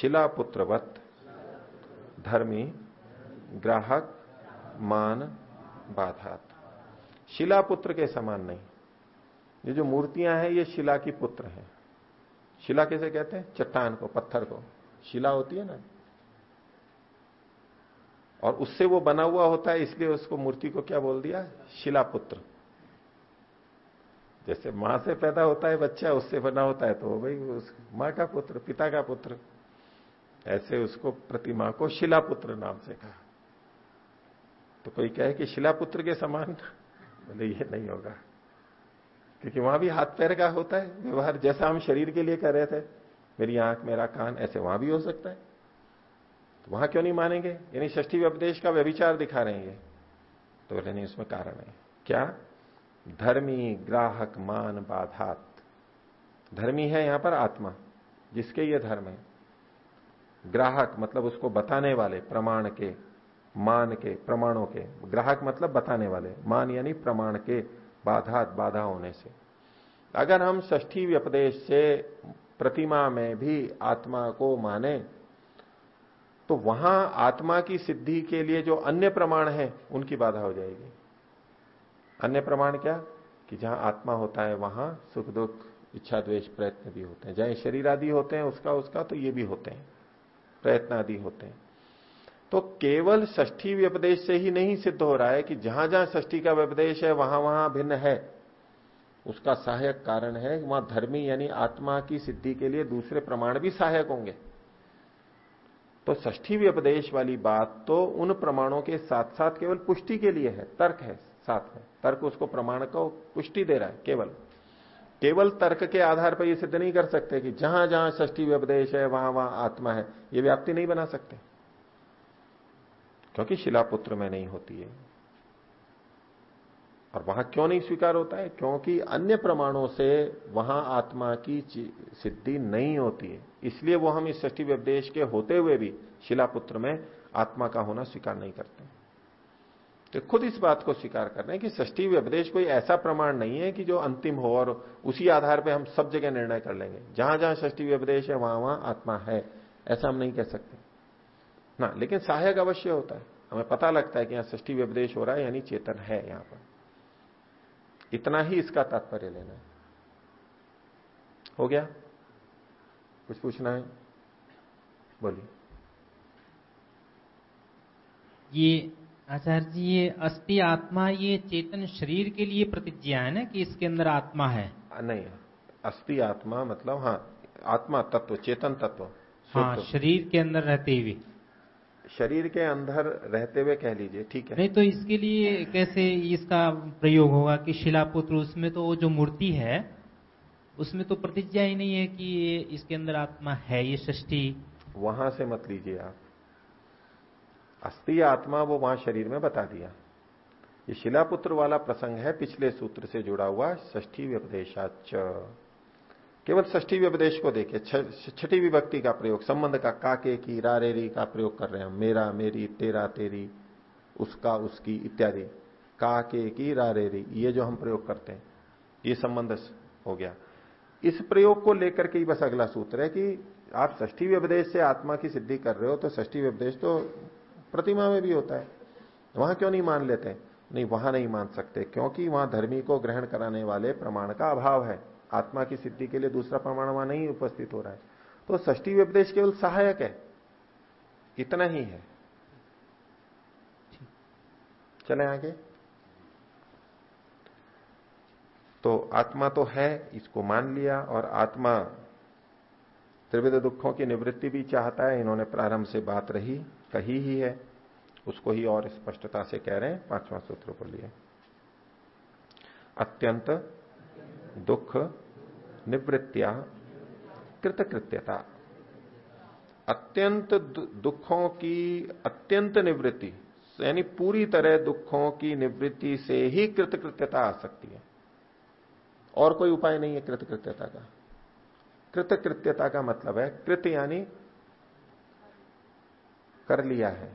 शिलापुत्रवत, धर्मी, ग्राहक, मान, बाधात। शिलापुत्र के समान नहीं। ये जो मूर्तियाँ हैं, ये शिला की पुत्र हैं। शिला कैसे कहते हैं? चट्टान को, पत्थर को। शिला होती है ना? और उससे वो बना हुआ होता है, इसलिए उसको मूर्ति को क्या बोल दिया? शिलापुत्र। जैसे माँ से पैदा होता है बच्चा, उससे बना होता है तो भाई उस माँ का पुत्र, पिता का पुत्र। ऐसे उसको प्रतिमा को शिलापुत्र नाम से कहा। तो कोई कहे कि शिलापुत्र के समान? बोले, ये नहीं होगा। क्योंकि वहाँ भी हाथ पैर का होता है, व्यवहार जैसा हम शरीर के लिए कर रहे थे। मेरी आँख, मेरा कान, ऐसे वहाँ भी हो सकता है। तो वहाँ क्यों नहीं मानेंगे? यानी षष्ठी व्यपदेश का व्यभिचार दिखा रहे हैं तो बोले, नहीं, उसमें कारण है क्या? धर्मी ग्राहक मान बाधात। धर्मी है यहाँ पर आत्मा, जिसके ये धर्म है। ग्राहक मतलब उसको बताने वाले, प्रमाण के, मान के, प्रमाणों के। ग्राहक मतलब बताने वाले। मान यानी प्रमाण के बाधा बाधा होने से। अगर हम ष्ठी व्यपदेश से प्रतिमा में भी आत्मा को माने तो वहाँ आत्मा की सिद्धि के लिए जो अन्य प्रमाण है, उनकी बाधा हो जाएगी। अन्य प्रमाण क्या? कि जहाँ आत्मा होता है, वहाँ सुख दुख, इच्छा द्वेष प्रयत्न भी होते हैं। जहाँ शरीर आदि होते हैं, उसका उसका तो ये भी होते हैं। प्रयत्न आदि होते हैं। तो केवल ष्ठी व्यपदेश से ही नहीं सिद्ध हो रहा है कि जहाँ जहाँ ष्ठी का व्यपदेश है, वहाँ वहाँ भिन्न है। उसका सहायक कारण है, वहाँ धर्मी यानी आत्मा की सिद्धि के लिए दूसरे प्रमाण भी सहायक होंगे। तो ष्ठी व्यपदेश वाली बात तो उन प्रमाणों के साथ साथ केवल पुष्टि के लिए है, तर्क है, साथ में। तर्क उसको प्रमाण को पुष्टि दे रहा है, केवल। केवल तर्क के आधार पर यह सिद्ध नहीं कर सकते कि जहाँ जहाँ ष्ठी व्यपदेश है, वहाँ वहाँ आत्मा है। ये व्याप्ति नहीं बना सकते। क्योंकि शिलापुत्र में नहीं होती है। और वहाँ क्यों नहीं स्वीकार होता है? क्योंकि अन्य प्रमाणों से वहाँ आत्मा की सिद्धि नहीं होती है। इसलिए वो हम इस ष्टी व्यपदेश के होते हुए भी शिलापुत्र में आत्मा का होना स्वीकार नहीं करते। तो खुद इस बात को स्वीकार कर रहे हैं कि ष्टी व्यपदेश कोई ऐसा प्रमाण नहीं है कि जो अंतिम हो और उसी आधार पर हम सब जगह निर्णय कर लेंगे। जहाँ जहाँ ष्टी व्यपदेश है, वहाँ वहाँ आत्मा है। ऐसा हम नहीं कह सकते। ना, लेकिन सहायक अवश्य होता है। हमें पता लगता है कि यहाँ ष्टी व्यपदेश हो रहा है, यानी चेतन है यहाँ पर। इतना ही इसका तात्पर्य लेना है। हो गया? कुछ पूछना है? बोलिए। ये आचार्य जी ये अस्थि आत्मा ये चेतन शरीर के लिए प्रतिज्ञा है ना कि इसके अंदर आत्मा है? नहीं अस्थि आत्मा मतलब हाँ आत्मा तत्व चेतन तत्व हाँ शरीर के अंदर रहते हुए। शरीर के अंदर रहते हुए कह लीजिए ठीक है। नहीं तो इसके लिए कैसे इसका प्रयोग होगा कि शिलापुत्र उसमें तो वो जो मूर्ति है उसमें तो प्रतिज्ञा ही नहीं है कि इसके अंदर आत्मा है ये सृष्टि। वहाँ से मत लीजिए आप। अस्थि आत्मा वो वहाँ शरीर में बता दिया। ये शिलापुत्र वाला प्रसंग है, पिछले सूत्र से जुड़ा हुआ ष्ठी व्यपदेशाच केवल ष्ठी व्यपदेश को देखे छठी विभक्ति का प्रयोग, संबंध का, काके की, रारेरी का प्रयोग कर रहे हैं मेरा, मेरी, तेरा, तेरी, उसका, उसकी इत्यादि। काके की, रारेरी, ये जो हम प्रयोग करते हैं, ये संबंध हो गया। इस प्रयोग को लेकर के बस अगला सूत्र है कि आप ष्ठी व्यपदेश से आत्मा की सिद्धि कर रहे हो तो ष्ठी व्यपदेश तो प्रतिमा में भी होता है। वहाँ क्यों नहीं मान लेते? नहीं, वहाँ नहीं मान सकते, क्योंकि वहाँ धर्मी को ग्रहण कराने वाले प्रमाण का अभाव है। आत्मा की सिद्धि के लिए दूसरा प्रमाण वहाँ नहीं उपस्थित हो रहा है। तो ष्टी व्यपदेश केवल सहायक है। इतना ही है। चले आगे। तो आत्मा तो है, इसको मान लिया और आत्मा त्रिविध दुखों की निवृत्ति भी चाहता है। इन्होंने प्रारंभ से बात रही। कही ही है, उसको ही और स्पष्टता से कह रहे हैं, पांचवा सूत्र को लिए। अत्यंत दुख, निवृत्तिया, कृतकृत्यता। अत्यंत दुखों की अत्यंत निवृत्ति, यानी पूरी तरह दुखों की निवृत्ति से ही कृतकृत्यता आ सकती है। और कोई उपाय नहीं है कृतकृत्यता का। कृतकृत्यता का मतलब है, कृत यानी कर लिया है।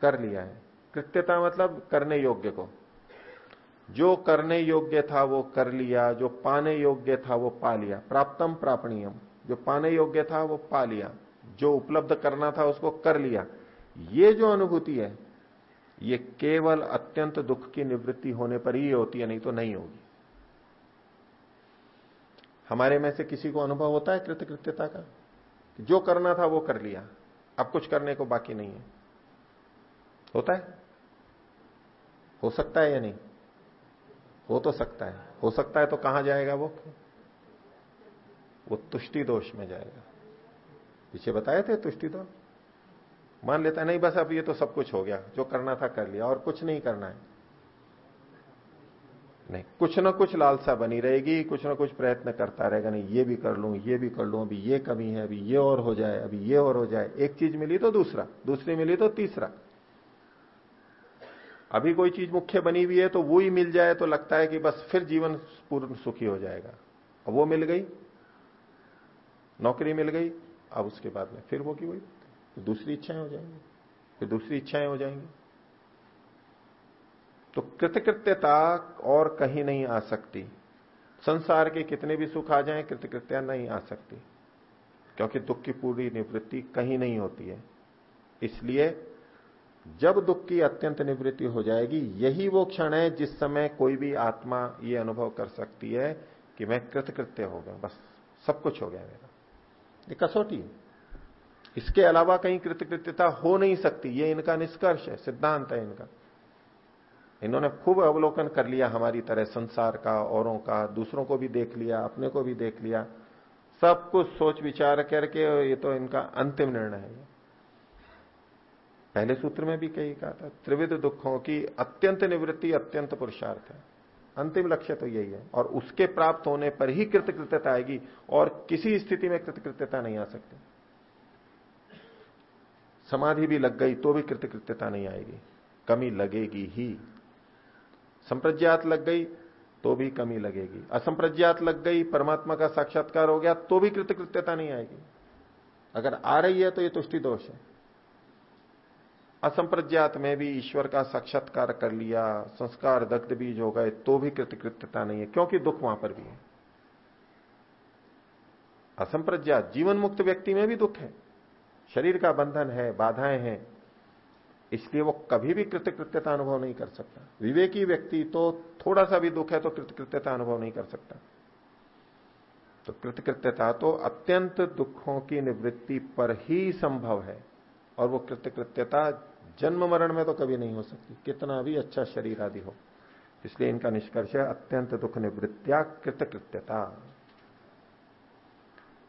कर लिया है। कृत्यता मतलब करने योग्य को। जो करने योग्य था वो कर लिया, जो पाने योग्य था वो पा लिया। प्राप्तम प्रापणीयम। जो पाने योग्य था वो पा लिया। जो उपलब्ध करना था उसको कर लिया। ये जो अनुभूति है, ये केवल अत्यंत दुख की निवृत्ति होने पर ही होती है, नहीं तो नहीं होगी। हमारे में से किसी को अनुभव होता है कृतकृत्यता का? जो करना था वो कर लिया। अब कुछ करने को बाकी नहीं है। होता है? हो सकता है या नहीं? हो तो सकता है। हो सकता है तो कहाँ जाएगा वो? वो तुष्टि दोष में जाएगा। पीछे बताए थे तुष्टि दोष? मान लेता है, नहीं बस अब ये तो सब कुछ हो गया। जो करना था कर लिया, और कुछ नहीं करना है। नहीं, कुछ ना कुछ लालसा बनी रहेगी, कुछ ना कुछ प्रयत्न करता रहेगा, नहीं, ये भी कर लू, ये भी कर लू, अभी ये कमी है, अभी ये और हो जाए, अभी ये और हो जाए, एक चीज़ मिली तो दूसरा, दूसरी मिली तो तीसरा। अभी कोई चीज़ मुख्य बनी हुई है तो वो ही मिल जाए तो लगता है कि बस फिर जीवन पूर्ण सुखी हो जाएगा। अब वो मिल गई, नौकरी मिल गई, अब उसके बाद में फिर वो की वही तो दूसरी इच्छाएँ हो जाएँगी, फिर दूसरी इच्छाएँ हो जाएँगी। तो कृतकृत्यता और कहीं नहीं आ सकती। संसार के कितने भी सुख आ जाएँ, कृतकृत्या नहीं आ सकती। क्योंकि दुख की पूरी निवृत्ति कहीं नहीं होती है। इसलिए जब दुख की अत्यंत निवृत्ति हो जाएगी, यही वो क्षण है जिस समय कोई भी आत्मा ये अनुभव कर सकती है कि मैं कृतकृत्य हो गया, बस सब कुछ हो गया मेरा। ये कसौटी इसके अलावा कहीं कृतकृत्यता हो नहीं सकती, ये इनका निष्कर्ष है, सिद्धांत है इनका। इन्होंने खूब अवलोकन कर लिया हमारी तरह संसार का, औरों का, दूसरों को भी देख लिया, अपने को भी देख लिया। सब कुछ सोच विचार करके ये तो इनका अंतिम निर्णय है। पहले सूत्र में भी कही कहा था, त्रिविध दुखों की अत्यंत निवृत्ति, अत्यंत पुरुषार्थ है। अंतिम लक्ष्य तो यही है, और उसके प्राप्त होने पर ही कृतकृत्यता आएगी, और किसी स्थिति में कृतकृत्यता नहीं आ सकती। समाधि भी लग गई तो भी कृतकृत्यता नहीं आएगी, कमी लगेगी ही। संप्रज्ञात लग गई तो भी कमी लगेगी। असंप्रज्ञात लग गई, परमात्मा का साक्षात्कार हो गया तो भी कृतकृत्यता नहीं आएगी। अगर आ रही है तो ये तुष्टि दोष है। असंप्रज्ञात में भी ईश्वर का साक्षात्कार कर लिया, संस्कार, दग्ध बीज हो गए तो भी कृतकृत्यता नहीं है, क्योंकि दुख वहाँ पर भी है। असंप्रज्ञात, जीवन मुक्त व्यक्ति में भी दुख है। शरीर का बंधन है, बाधाएँ हैं इसलिए वो कभी भी कृतकृत्यता अनुभव नहीं कर सकता। विवेकी व्यक्ति तो थोड़ा सा भी दुख है तो कृतकृत्यता अनुभव नहीं कर सकता। तो कृतकृत्यता तो अत्यंत दुखों की निवृत्ति पर ही संभव है और वो कृतकृत्यता जन्म मरण में तो कभी नहीं हो सकती। कितना भी अच्छा शरीर आदि हो। इसलिए इनका निष्कर्ष है अत्यंत दुख निवृत्तिया कृतकृत्यता।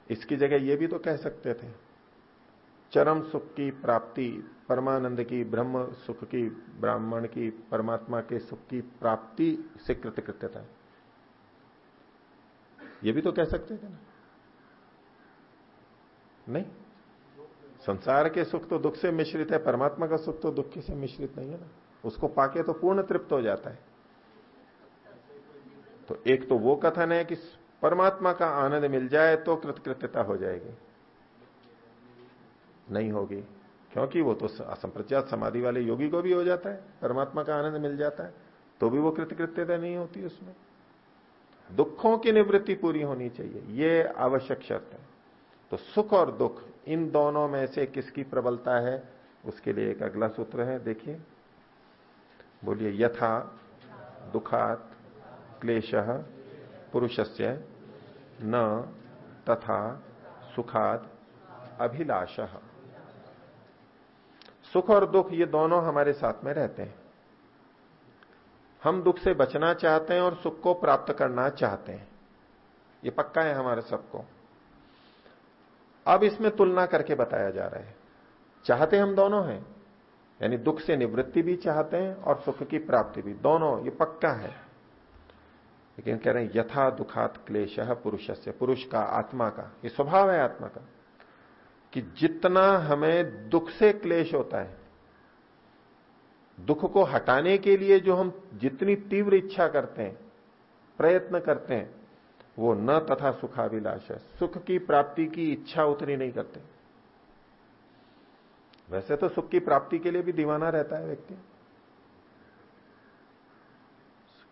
इसकी जगह ये भी तो कह सकते थे चरम सुख की प्राप्ति, परमानंद की ब्रह्म, सुख की ब्राह्मण की, परमात्मा के सुख की प्राप्ति से कृतकृत्यता है ये भी तो कह सकते थे ना? नहीं। संसार के सुख तो दुख से मिश्रित है, परमात्मा का सुख तो दुख से मिश्रित नहीं है ना? उसको पाके तो पूर्ण तृप्त हो जाता है। तो एक तो वो कथन है कि परमात्मा का आनंद मिल जाए तो कृतकृत्यता हो जाएगी। नहीं होगी। क्योंकि वो तो असंप्रज्ञात समाधि वाले योगी को भी हो जाता है, परमात्मा का आनंद मिल जाता है तो भी वो कृतकृत्यता नहीं होती उसमें। दुखों की निवृत्ति पूरी होनी चाहिए, ये आवश्यक शर्त है। तो सुख और दुख, इन दोनों में से किसकी प्रबलता है, उसके लिए एक अगला सूत्र है, देखिए। बोलिए, यथा दुखात क्लेश पुरुषस्य न तथा सुखाद अभिलाष। सुख और दुख ये दोनों हमारे साथ में रहते हैं। हम दुख से बचना चाहते हैं और सुख को प्राप्त करना चाहते हैं। ये पक्का है हमारे सबको। अब इसमें तुलना करके बताया जा रहा है। चाहते हम दोनों हैं, यानी दुख से निवृत्ति भी चाहते हैं और सुख की प्राप्ति भी। दोनों, ये पक्का है। लेकिन कह रहे हैं, यथा दुखात क्लेश पुरुष से पुरुष का, आत्मा का। ये स्वभाव है आत्मा का। कि जितना हमें दुख से क्लेश होता है, दुख को हटाने के लिए जो हम जितनी तीव्र इच्छा करते हैं, प्रयत्न करते हैं, वो न तथा सुखाभिलाष है। सुख की प्राप्ति की इच्छा उतनी नहीं करते। वैसे तो सुख की प्राप्ति के लिए भी दीवाना रहता है व्यक्ति।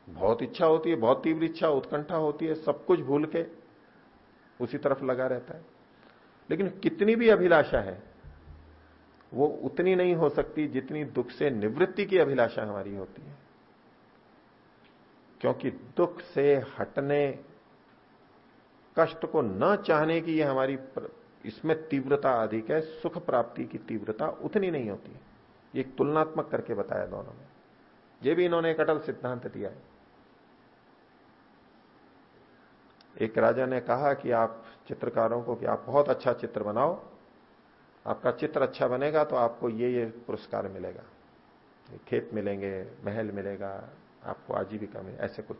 बहुत इच्छा होती है, बहुत तीव्र इच्छा, उत्कंठा होती है, सब कुछ भूल के उसी तरफ़ लगा रहता है। लेकिन कितनी भी अभिलाषा है, वो उतनी नहीं हो सकती जितनी दुख से निवृत्ति की अभिलाषा हमारी होती है। क्योंकि दुख से हटने, कष्ट को न चाहने की ये हमारी इसमें तीव्रता अधिक है, सुख प्राप्ति की तीव्रता उतनी नहीं होती है। ये तुलनात्मक करके बताया दोनों में। ये भी इन्होंने एक अटल सिद्धांत दिया है। एक राजा ने कहा कि आप चित्रकारों को कि आप बहुत अच्छा चित्र बनाओ, आपका चित्र अच्छा बनेगा तो आपको ये ये पुरस्कार मिलेगा। खेत मिलेंगे, महल मिलेगा, आपको आजीविका में ऐसे कुछ।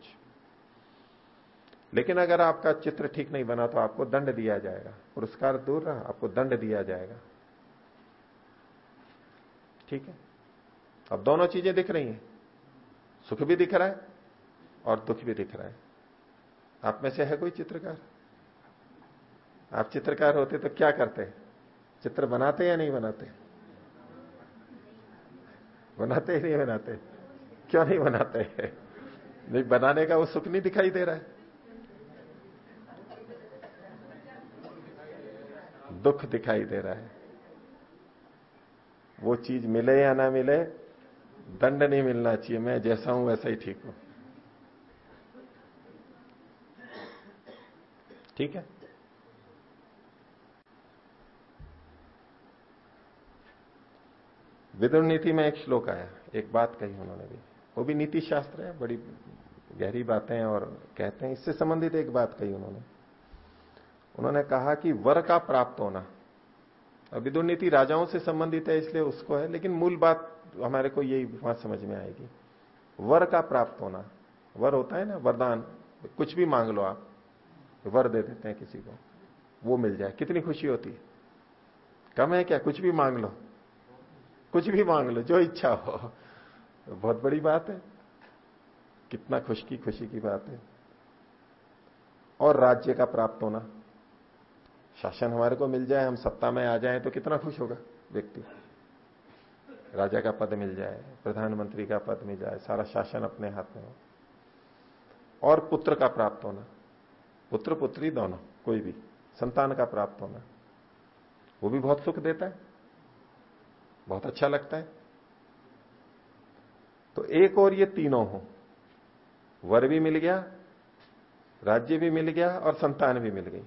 लेकिन अगर आपका चित्र ठीक नहीं बना तो आपको दंड दिया जाएगा। पुरस्कार दूर रहा, आपको दंड दिया जाएगा। ठीक है? अब दोनों चीज़ें दिख रही हैं। सुख भी दिख रहा है और दुख भी दिख रहा है। आप में से है कोई चित्रकार? आप चित्रकार होते तो क्या करते? चित्र बनाते या नहीं बनाते? बनाते ही नहीं बनाते। क्यों नहीं बनाते? नहीं, बनाने का वो सुख नहीं दिखाई दे रहा है। दुख दिखाई दे रहा है। वो चीज़ मिले या ना मिले, दंड नहीं मिलना चाहिए। मैं जैसा हूँ वैसा ही ठीक हूँ। ठीक है? विदुर नीति में एक श्लोक आया, एक बात कही उन्होंने भी। वो भी नीति शास्त्र है, बड़ी गहरी बातें और कहते हैं, इससे संबंधित एक बात कही उन्होंने। उन्होंने कहा कि वर का प्राप्त होना विदुर नीति राजाओं से संबंधित है, इसलिए उसको है, लेकिन मूल बात हमारे को यही बात समझ में आएगी। वर का प्राप्त होना, वर होता है ना, वरदान, कुछ भी मांग लो आप, वर दे देते हैं किसी को, वो मिल जाए, कितनी खुशी होती है। कम है क्या, कुछ भी मांग लो। कुछ भी मांग लो, जो इच्छा हो। बहुत बड़ी बात है। कितना खुश की खुशी की बात है। और राज्य का प्राप्त होना। शासन हमारे को मिल जाए, हम सत्ता में आ जाए तो कितना खुश होगा व्यक्ति। राजा का पद मिल जाए, प्रधानमंत्री का पद मिल जाए, सारा शासन अपने हाथ में हो। और पुत्र का प्राप्त होना। पुत्र पुत्री दोनों, कोई भी, संतान का प्राप्त होना। वो भी बहुत सुख देता है। बहुत अच्छा लगता है। तो एक और ये तीनों हो। वर भी मिल गया, राज्य भी मिल गया और संतान भी मिल गई।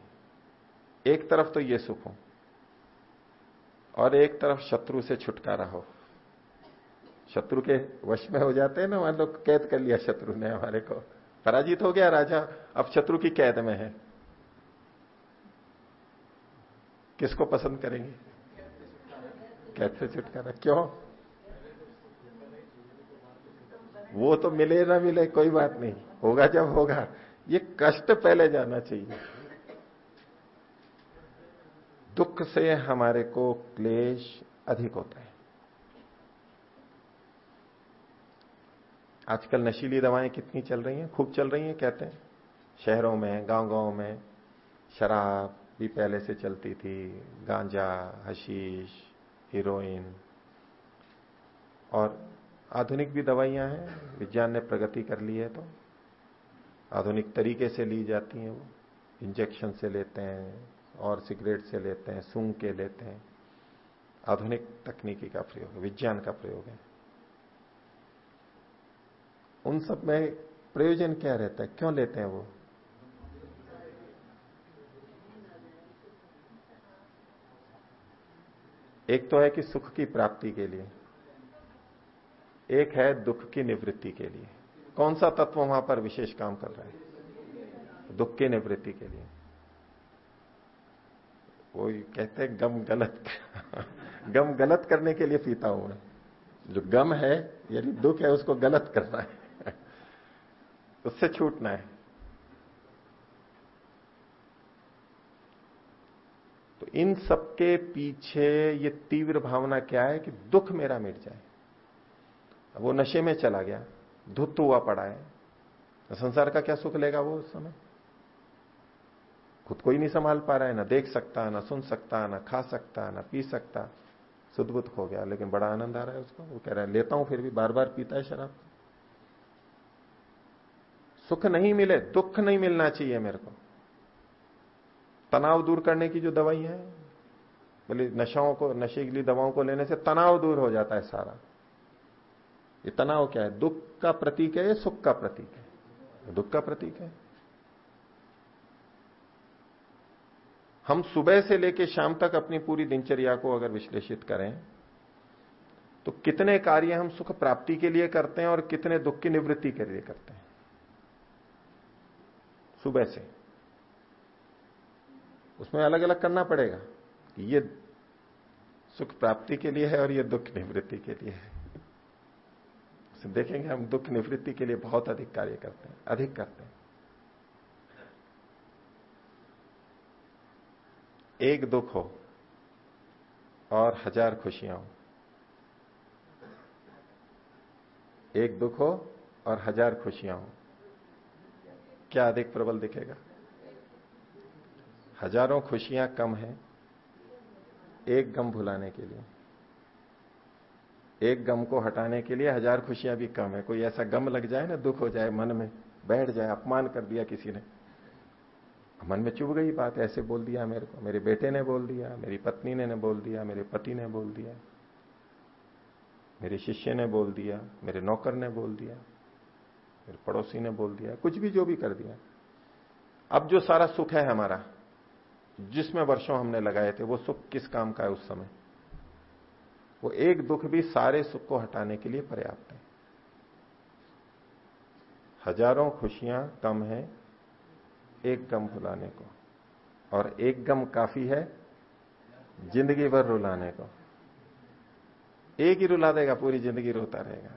एक तरफ़ तो ये सुख हो और एक तरफ़ शत्रु से छुटकारा हो। शत्रु के वश में हो जाते हैं ना, मान लो कैद कर लिया शत्रु ने हमारे को। पराजित हो गया राजा, अब शत्रु की कैद में है। किसको पसंद करेंगे? कैद से छुटकारा क्यों? वो तो मिले ना मिले, कोई बात नहीं। होगा जब होगा। ये कष्ट पहले जाना चाहिए। दुख से हमारे को क्लेश अधिक होता है। आजकल नशीली दवाएँ कितनी चल रही हैं? खूब चल रही हैं, कहते हैं। शहरों में गाँव गाँव में शराब भी पहले से चलती थी। गांजा, हशीश हीरोइन और आधुनिक भी दवाइयाँ हैं, विज्ञान ने प्रगति कर ली है तो। आधुनिक तरीके से ली जाती हैं वो। इंजेक्शन से लेते हैं, और सिगरेट से लेते हैं, सूंघ के लेते हैं। आधुनिक तकनीकी का प्रयोग, विज्ञान का प्रयोग है। उन सब में प्रयोजन क्या रहता है? क्यों लेते हैं वो? एक तो है कि सुख की प्राप्ति के लिए, एक है दुख की निवृत्ति के लिए। कौन सा तत्व वहाँ पर विशेष काम कर रहा है? दुख की निवृत्ति के लिए। वो कहते हैं, गम गलत गम गलत करने के लिए पीता हूँ मैं। जो गम है यदि दुख है, उसको गलत करना है। उससे छूटना है। तो इन सबके पीछे ये तीव्र भावना क्या है कि दुख मेरा मिट जाए। वो नशे में चला गया, धुत हुआ पड़ा है। तो संसार का क्या सुख लेगा वो उस समय? खुद को ही नहीं संभाल पा रहा है, ना देख सकता, ना सुन सकता, ना खा सकता, ना पी सकता। सुदबुद हो गया, लेकिन बड़ा आनंद आ रहा है उसको। वो कह रहा है, लेता हूँ फिर भी बार बार पीता है शराब सुख नहीं मिले, दुख नहीं मिलना चाहिए मेरे को। तनाव दूर करने की जो दवाई है, बोले नशाओं को, नशे के लिए दवाओं को लेने से तनाव दूर हो जाता है सारा। ये तनाव क्या है? दुख का प्रतीक है या सुख का प्रतीक है? दुख का प्रतीक है। हम सुबह से लेकर शाम तक अपनी पूरी दिनचर्या को अगर विश्लेषित करें तो कितने कार्य हम सुख प्राप्ति के लिए करते हैं और कितने दुख की निवृत्ति के लिए करते हैं? सुबह से। उसमें अलग अलग करना पड़ेगा कि ये सुख प्राप्ति के लिए है और ये दुख निवृत्ति के लिए है। देखेंगे हम, दुख निवृत्ति के लिए बहुत अधिक कार्य करते हैं, अधिक करते हैं। एक दुख हो और हज़ार खुशियाँ हो। एक दुख हो और हज़ार खुशियाँ हो। क्या अधिक प्रबल दिखेगा? हज़ारों खुशियाँ कम है एक गम भुलाने के लिए। एक गम को हटाने के लिए हज़ार खुशियाँ भी कम है। कोई ऐसा गम लग जाए ना दुख हो जाए मन में बैठ जाए अपमान कर दिया किसी ने। मन में चुभ गई बात ऐसे बोल दिया मेरे को। मेरे बेटे ने बोल दिया मेरी पत्नी ने, ने बोल दिया मेरे पति ने बोल दिया मेरे शिष्य ने बोल दिया मेरे नौकर ने बोल दिया मेरे पड़ोसी ने बोल दिया कुछ भी जो भी कर दिया। अब जो सारा सुख है हमारा जिसमें वर्षों हमने लगाए थे, वो सुख किस काम का है उस समय? वो एक दुख भी सारे सुख को हटाने के लिए पर्याप्त है। हज़ारों खुशियाँ कम है एक गम भुलाने को, और एक गम काफ़ी है ज़िंदगी भर रुलाने को। एक ही रुला देगा, पूरी ज़िंदगी रोता रहेगा।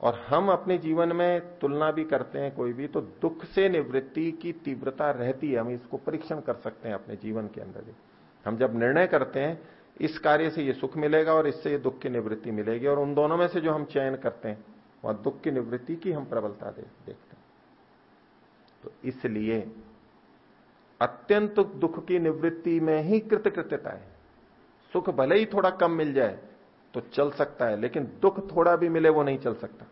और हम अपने जीवन में तुलना भी करते हैं कोई भी तो दुख से निवृत्ति की तीव्रता रहती है। हम इसको परीक्षण कर सकते हैं अपने जीवन के अंदर भी। हम जब निर्णय करते हैं इस कार्य से ये सुख मिलेगा और इससे ये दुख की निवृत्ति मिलेगी। और उन दोनों में से जो हम चयन करते हैं वह दुख की निवृत्ति की हम प्रबलता दे, देखते हैं। तो इसलिए अत्यंत दुख की निवृत्ति में ही कृतकृत्यता है। सुख भले ही थोड़ा कम मिल जाए तो चल सकता है लेकिन दुख थोड़ा भी मिले वो नहीं चल सकता।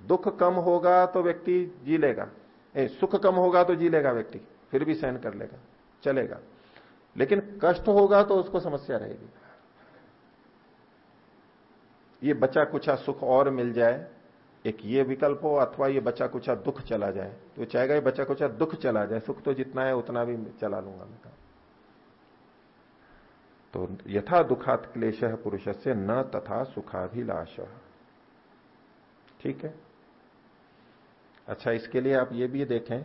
दुख कम होगा तो व्यक्ति जी लेगा। ए, सुख कम होगा तो जी लेगा व्यक्ति फिर भी सहन कर लेगा चलेगा। लेकिन कष्ट होगा तो उसको समस्या रहेगी। ये बचा कुछ सुख और मिल जाए एक ये विकल्प हो अथवा ये बचा कुछ दुख चला जाए। तो चाहेगा ये बचा कुछ दुख चला जाए सुख तो जितना है उतना भी चला लूँगा मैं। तो यथा दुखात क्लेश पुरुष से न तथा सुखाभिलाष। ठीक है? अच्छा इसके लिए आप ये भी देखें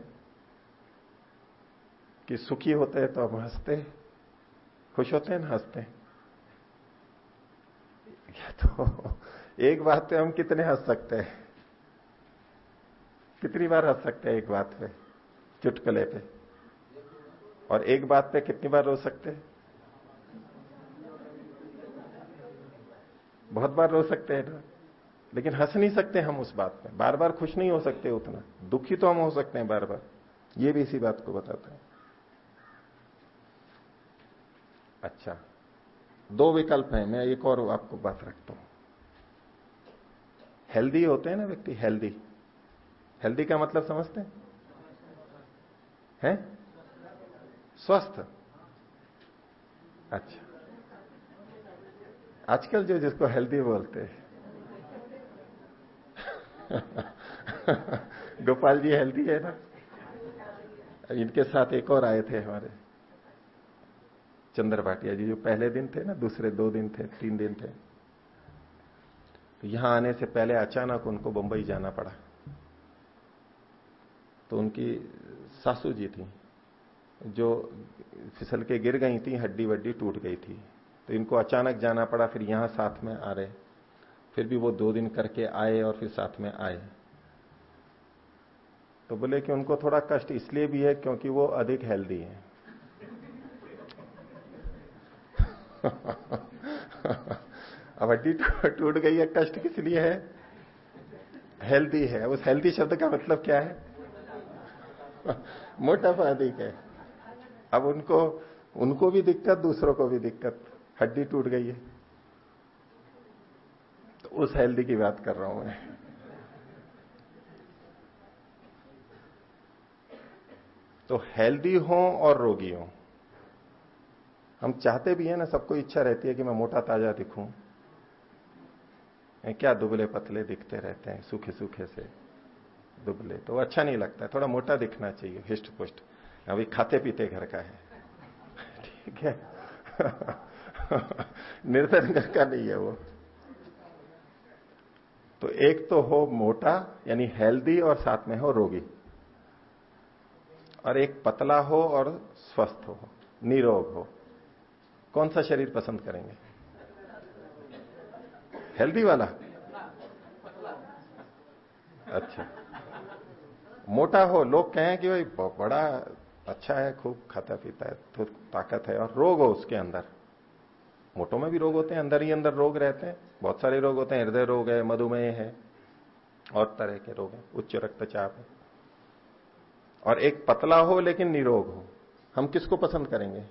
कि सुखी होते हैं तो हम हँसते खुश होते हैं ना हँसते तो एक बात पे हम कितने हंस सकते हैं? कितनी बार हंस सकते हैं एक बात पे, चुटकले पे? और एक बात पे कितनी बार रो सकते हैं? बहुत बार रो सकते हैं ना। लेकिन हंस नहीं सकते हम उस बात में बार बार खुश नहीं हो सकते उतना। दुखी तो हम हो सकते हैं बार बार। ये भी इसी बात को बताता है। अच्छा। दो विकल्प हैं। मैं एक और आपको बात रखता हूँ। हेल्दी होते हैं ना व्यक्ति? हेल्दी। हेल्दी का मतलब समझते हैं? है? स्वस्थ। अच्छा। आजकल जो जिसको हेल्दी बोलते हैं। गोपाल जी हेल्दी है ना? इनके साथ एक और आए थे हमारे। चंद्र भाटिया जी जो पहले दिन थे ना, दूसरे दो दिन थे, तीन दिन थे। तो यहाँ आने से पहले अचानक उनको बंबई जाना पड़ा। तो उनकी सासू जी थी, जो फिसल के गिर गई थी, हड्डी वड्डी टूट गई थी। तो इनको अचानक जाना पड़ा, फिर यहाँ साथ में आ रहे। फिर भी वो दो दिन करके आए और फिर साथ में आए। तो बोले कि उनको थोड़ा कष्ट इसलिए भी है क्योंकि वो अधिक हेल्दी है। अब हड्डी टूट गई है, कष्ट किस लिए है? हेल्दी है। उस हेल्दी शब्द का मतलब क्या है? मोटापा अधिक है। अब उनको उनको भी दिक्कत, दूसरों को भी दिक्कत। हड्डी टूट गई है। तो उस हेल्दी की बात कर रहा हूँ मैं। तो हेल्दी हो और रोगी हो। हम चाहते भी हैं ना, सबको इच्छा रहती है कि मैं मोटा ताज़ा दिखूं। क्या दुबले पतले दिखते रहते हैं, सूखे सूखे से दुबले। तो अच्छा नहीं लगता, थोड़ा मोटा दिखना चाहिए हिस्ट पुष्ट अभी खाते पीते घर का है। ठीक है। निर्धन का नहीं है वो। तो एक तो हो मोटा, यानी हेल्दी और साथ में हो रोगी। और एक पतला हो और स्वस्थ हो, निरोग हो। कौन सा शरीर पसंद करेंगे? हेल्दी वाला? अच्छा। मोटा हो, लोग कहें कि भाई बड़ा अच्छा है, खूब खाता पीता है तो ताकत है, और रोग हो उसके अंदर। मोटों में भी रोग होते हैं, अंदर ही अंदर रोग रहते हैं। बहुत सारे रोग होते हैं, हृदय रोग है, मधुमेह है, और तरह के रोग हैं, उच्च रक्तचाप है। और एक पतला हो लेकिन निरोग हो। हम किसको पसंद करेंगे?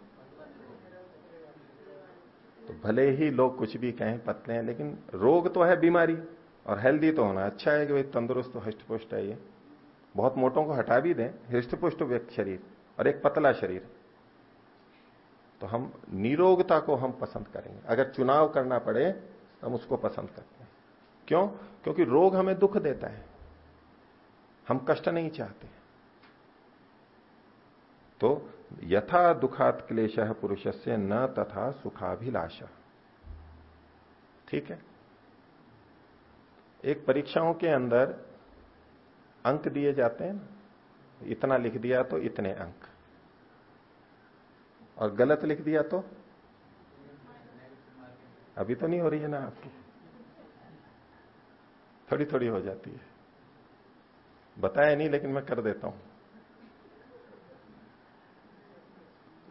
तो भले ही लोग कुछ भी कहें, पतले हैं, लेकिन रोग तो है बीमारी, और हेल्दी तो होना अच्छा है कि भाई तंदुरुस्त हृष्ट पुष्ट है ये। बहुत मोटों को हटा भी दें हृष्ट पुष्ट व्यक्त शरीर, और एक पतला शरीर। तो हम निरोगता को हम पसंद करेंगे। अगर चुनाव करना पड़े तो हम उसको पसंद करते हैं। क्यों? क्योंकि रोग हमें दुख देता है। हम कष्ट नहीं चाहते। तो यथा दुखात क्लेश पुरुष से न तथा सुखाभिलाषा। ठीक है? एक परीक्षाओं के अंदर अंक दिए जाते हैं। इतना लिख दिया तो इतने अंक। और गलत लिख दिया तो? अभी तो नहीं हो रही है ना आपकी? थोड़ी थोड़ी हो जाती है। बताया नहीं, लेकिन मैं कर देता हूँ।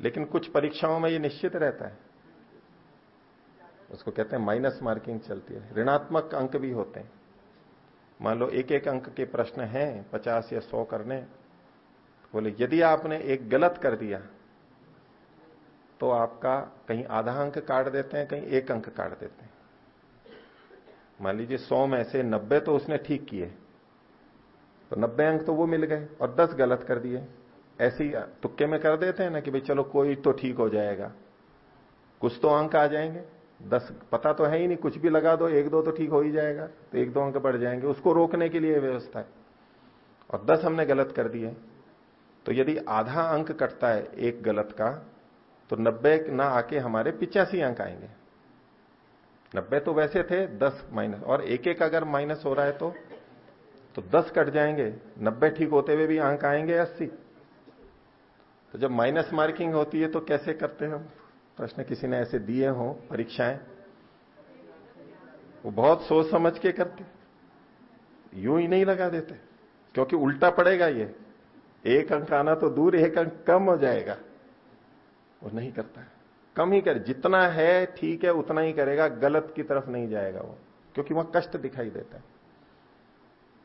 लेकिन कुछ परीक्षाओं में ये निश्चित रहता है। उसको कहते हैं माइनस मार्किंग चलती है। ऋणात्मक अंक भी होते हैं। मान लो एक एक अंक के प्रश्न हैं, पचास या सौ करने। बोले, यदि आपने एक गलत कर दिया तो आपका कहीं आधा अंक काट देते हैं, कहीं एक अंक काट देते हैं। मान लीजिए सौ में से नब्बे तो उसने ठीक किए। तो नब्बे अंक तो वो मिल गए और दस गलत कर दिए। ऐसे ही तुक्के में कर देते हैं ना कि भाई चलो कोई तो ठीक हो जाएगा। कुछ तो अंक आ जाएँगे। दस पता तो है ही नहीं, कुछ भी लगा दो, एक दो तो ठीक हो ही जाएगा। तो एक दो अंक बढ़ जाएँगे। उसको रोकने के लिए व्यवस्था है। और दस हमने गलत कर दिए। तो यदि आधा अंक कटता है एक गलत का तो नब्बे ना आके हमारे पिचासी अंक आएँगे। नब्बे तो वैसे थे, दस माइनस, और एक एक अगर माइनस हो रहा है तो तो दस कट जाएँगे। नब्बे ठीक होते हुए भी अंक आएँगे अस्सी। तो जब माइनस मार्किंग होती है तो कैसे करते हैं हम? प्रश्न किसी ने ऐसे दिए हो, परीक्षाएँ? वो बहुत सोच समझ के करते। यूँ ही नहीं लगा देते। क्योंकि उल्टा पड़ेगा ये। एक अंक आना तो दूर, एक अंक कम हो जाएगा। वो नहीं करता है। कम ही करे, जितना है, ठीक है, उतना ही करेगा, गलत की तरफ़ नहीं जाएगा वो, क्योंकि वहाँ कष्ट दिखाई देता है।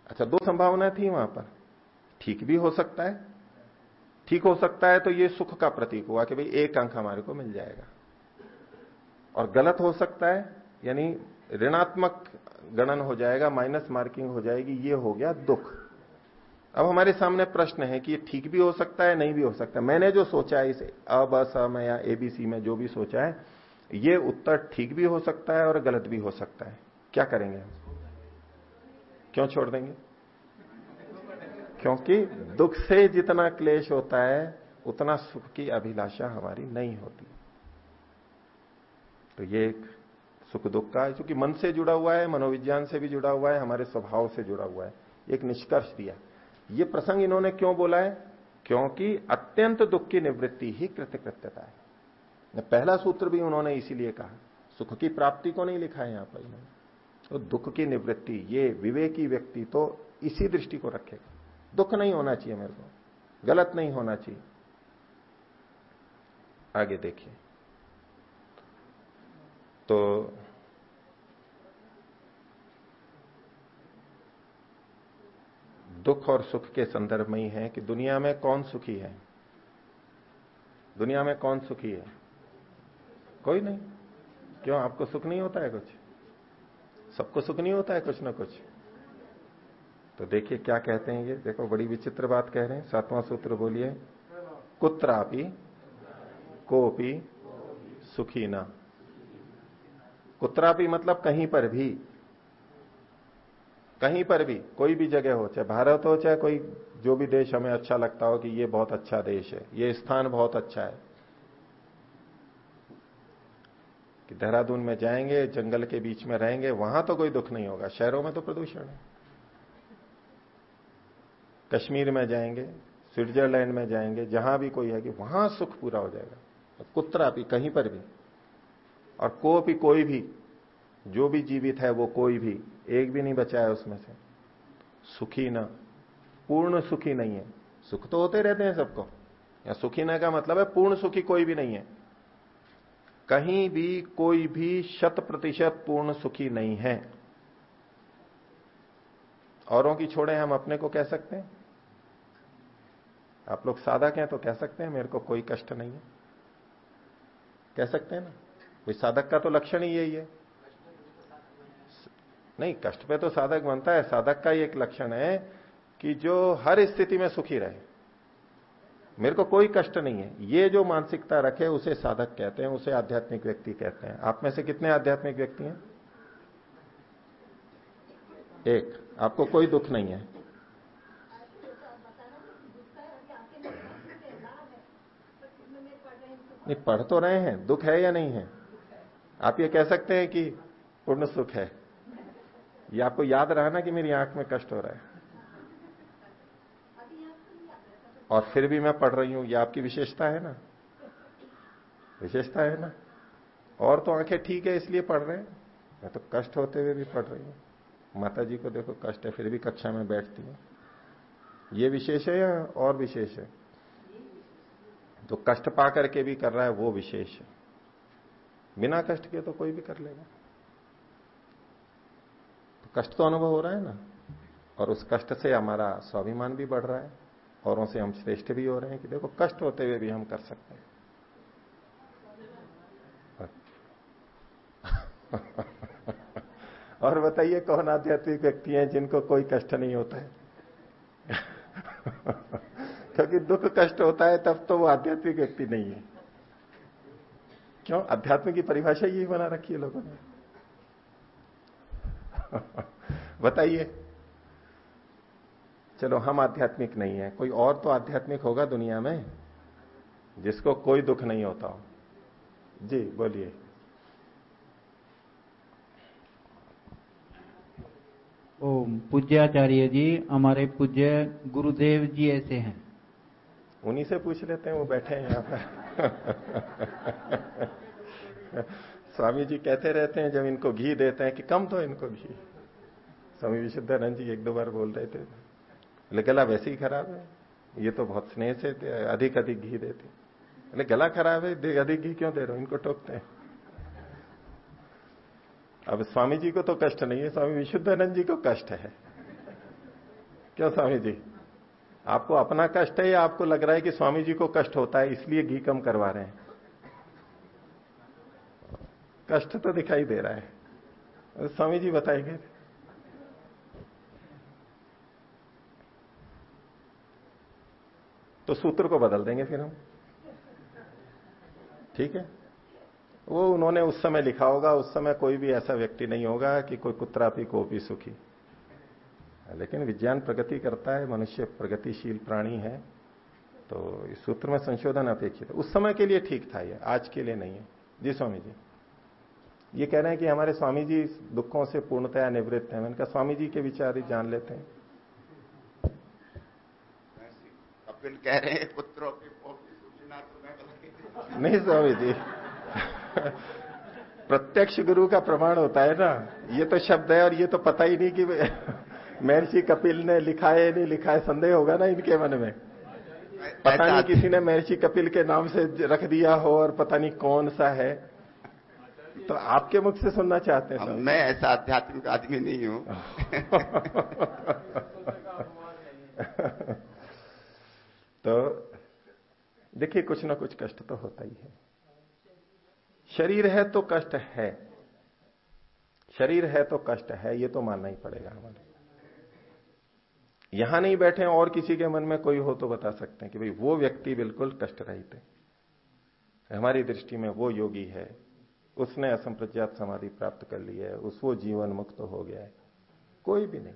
अच्छा दो संभावना थी वहाँ पर। ठीक भी हो सकता है, ठीक हो सकता है तो ये सुख का प्रतीक हुआ कि भाई एक अंक हमारे को मिल जाएगा। और गलत हो सकता है, यानी ऋणात्मक गणन हो जाएगा, माइनस मार्किंग हो जाएगी, ये हो गया दुख। अब हमारे सामने प्रश्न है कि ये ठीक भी हो सकता है, नहीं भी हो सकता मैंने जो सोचा है इसे, अब असम या एबीसी में जो भी सोचा है, ये उत्तर ठीक भी हो सकता है और गलत भी हो सकता है। क्या करेंगे हम? क्यों छोड़ देंगे? क्योंकि दुख से जितना क्लेश होता है, उतना सुख की अभिलाषा हमारी नहीं होती। तो ये एक सुख दुख का है, क्योंकि मन से जुड़ा हुआ है, मनोविज्ञान से भी जुड़ा हुआ है, हमारे स्वभाव से जुड़ा हुआ है। एक निष्कर्ष दिया। ये प्रसंग इन्होंने क्यों बोला है? क्योंकि अत्यंत दुख की निवृत्ति ही कृतकृत्यता है। पहला सूत्र भी उन्होंने इसीलिए कहा, सुख की प्राप्ति को नहीं लिखा है यहाँ पर इन्होंने। तो दुख की निवृत्ति, ये विवेकी व्यक्ति तो इसी दृष्टि को रखेगा। दुख नहीं होना चाहिए मेरे को, गलत नहीं होना चाहिए। आगे देखिए। तो दुख और सुख के संदर्भ में ही है कि दुनिया में कौन सुखी है? दुनिया में कौन सुखी है? कोई नहीं। क्यों? आपको सुख नहीं होता है कुछ? सबको सुख नहीं होता है कुछ ना कुछ। तो देखिए क्या कहते हैं ये। देखो, बड़ी विचित्र बात कह रहे हैं। सातवां सूत्र बोलिए, कुत्रापि, कोपी, सुखी ना। कुत्रापि मतलब कहीं पर भी। कहीं पर भी, कोई भी जगह हो, चाहे भारत हो, चाहे कोई जो भी देश हमें अच्छा लगता हो कि ये बहुत अच्छा देश है, ये स्थान बहुत अच्छा है। कि देहरादून में जाएँगे, जंगल के बीच में रहेंगे, वहाँ तो कोई दुख नहीं होगा, शहरों में तो प्रदूषण है। कश्मीर में जाएँगे, स्विट्जरलैंड में जाएँगे, जहाँ भी कोई है कि वहाँ सुख पूरा हो जाएगा कुत्रा भी कहीं पर भी, और को भी कोई भी जो भी जीवित है वो कोई भी, एक भी नहीं बचा है उसमें से। सुखी न, पूर्ण सुखी नहीं है। सुख तो होते रहते हैं सबको। या सुखी न का मतलब है पूर्ण सुखी कोई भी नहीं है। कहीं भी कोई भी शत प्रतिशत पूर्ण सुखी नहीं है। औरों की छोड़े, हम अपने को कह सकते हैं। आप लोग साधक हैं तो कह सकते हैं, मेरे को कोई कष्ट नहीं है। कह सकते हैं ना? कोई साधक का तो लक्षण ही यही है। नहीं, कष्ट पे तो साधक बनता है, साधक का ही एक लक्षण है कि जो हर स्थिति में सुखी रहे। मेरे को कोई कष्ट नहीं है। ये जो मानसिकता रखे, उसे साधक कहते हैं, उसे आध्यात्मिक व्यक्ति कहते हैं। आप में से कितने आध्यात्मिक व्यक्ति हैं? एक। आपको कोई दुख नहीं है। नहीं, पढ़ तो रहे हैं। दुख है या नहीं है? आप ये कह सकते हैं कि पूर्ण सुख है। ये आपको याद रहा ना कि मेरी आँख में कष्ट हो रहा है? और फिर भी मैं पढ़ रही हूँ, ये आपकी विशेषता है ना? विशेषता है ना? और तो आँखें ठीक है, इसलिए पढ़ रहे हैं। मैं तो कष्ट होते हुए भी पढ़ रही हूँ। माता जी को देखो, कष्ट है, फिर भी कक्षा में बैठती है। ये विशेष है या और विशेष है? जो कष्ट पा करके भी कर रहा है, वो विशेष है। बिना कष्ट के तो कोई भी कर लेगा। तो कष्ट तो अनुभव हो रहा है ना? और उस कष्ट से हमारा स्वाभिमान भी बढ़ रहा है, औरों से हम श्रेष्ठ भी हो रहे हैं कि देखो, कष्ट होते हुए भी हम कर सकते हैं। और बताइए, कौन आध्यात्मिक व्यक्ति हैं जिनको कोई कष्ट नहीं होता है? क्योंकि दुख कष्ट होता है, तब तो वो आध्यात्मिक व्यक्ति नहीं है। क्यों? अध्यात्म की परिभाषा यही बना रखी है लोगों ने। बताइए। चलो हम आध्यात्मिक नहीं है। कोई और तो आध्यात्मिक होगा दुनिया में? जिसको कोई दुख नहीं होता हो। जी बोलिए। ओम पूज्याचार्य जी हमारे पूज्य गुरुदेव जी ऐसे हैं। उन्हीं से पूछ लेते हैं वो बैठे हैं यहाँ पर। स्वामी जी कहते रहते हैं, जब इनको घी देते हैं कि कम दो इनको घी। स्वामी विशुद्धानंद जी एक दो बार बोल रहे थे। बोले, गला वैसे ही खराब है। ये तो बहुत स्नेह से अधिक अधिक घी देते अरे गला खराब है अधिक घी क्यों दे रहे हो? इनको टोकते हैं। अब स्वामी जी को तो कष्ट नहीं है, स्वामी विशुद्धानंद जी को कष्ट है। क्यों स्वामी जी? आपको अपना कष्ट है या आपको लग रहा है कि स्वामी जी को कष्ट होता है, इसलिए घी कम करवा रहे हैं? कष्ट तो दिखाई दे रहा है। स्वामी जी बताएँगे। तो सूत्र को बदल देंगे फिर हम। ठीक है? वो उन्होंने उस समय लिखा होगा, उस समय कोई भी ऐसा व्यक्ति नहीं होगा कि कोई कुत्रा भी को भी सुखी। लेकिन विज्ञान प्रगति करता है, मनुष्य प्रगतिशील प्राणी है तो इस सूत्र में संशोधन अपेक्षित है। उस समय के लिए ठीक था ये, आज के लिए नहीं है। जी स्वामी जी। ये कह रहे हैं कि हमारे स्वामी जी दुखों से पूर्णतया निवृत्त हैं। मैंने कहा स्वामी जी के विचार ही जान लेते हैं। कपिल कह रहे हैं पुत्रों की सूचना तो नहीं स्वामी जी प्रत्यक्ष गुरु का प्रमाण होता है ना। ये तो शब्द है और ये तो पता ही नहीं कि महर्षि कपिल ने लिखा है नहीं लिखा है। संदेह होगा ना इनके मन में। पता नहीं किसी ने महर्षि कपिल के नाम से रख दिया हो और पता नहीं कौन सा है। तो आपके मुख से सुनना चाहते हैं मैं ऐसा आध्यात्मिक आदमी नहीं हूँ। तो देखिए कुछ ना कुछ कष्ट तो होता ही है। शरीर है तो कष्ट है। शरीर है तो कष्ट है ये तो मानना ही पड़ेगा हमारे। यहाँ नहीं बैठे और किसी के मन में कोई हो तो बता सकते हैं कि भाई वो व्यक्ति बिल्कुल कष्ट रहित है। हमारी दृष्टि में वो योगी है। उसने असंप्रज्ञात समाधि प्राप्त कर ली है, उस वो जीवन मुक्त हो गया है। कोई भी नहीं।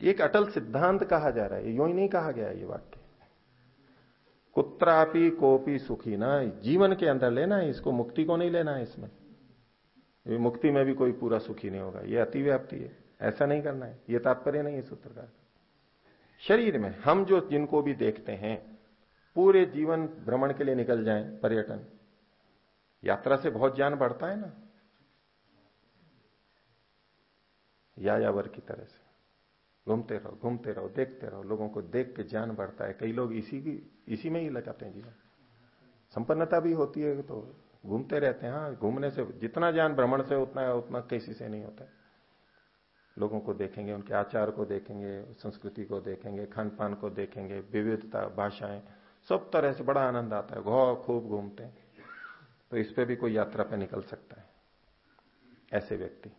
एक अटल सिद्धांत कहा जा रहा है, यो ही नहीं कहा गया ये वाक्य। कुत्रापि कोपी सुखी ना, जीवन के अंदर लेना है, इसको मुक्ति को नहीं लेना है इसमें। मुक्ति में भी कोई पूरा सुखी नहीं होगा, ये अतिव्याप्ति है, ऐसा नहीं करना है, ये तात्पर्य नहीं है सूत्र का। शरीर में हम जो जिनको भी देखते हैं, पूरे जीवन भ्रमण के लिए निकल जाएँ, पर्यटन। यात्रा से बहुत ज्ञान बढ़ता है ना। यायावर की तरह से। घूमते रहो घूमते रहो, देखते रहो, लोगों को देख के ज्ञान बढ़ता है। कई लोग इसी की, इसी में ही लगाते हैं जीवन। संपन्नता भी होती है तो घूमते रहते हैं हाँ घूमने से जितना ज्ञान भ्रमण से उतना है, उतना किसी से नहीं होता। लोगों को देखेंगे, उनके आचार को देखेंगे, संस्कृति को देखेंगे खान पान को देखेंगे, विविधता, भाषाएँ, सब तरह से बड़ा आनंद आता है। घो, खूब घूमते हैं। तो इस पे भी कोई यात्रा पे निकल सकता है। ऐसे व्यक्ति,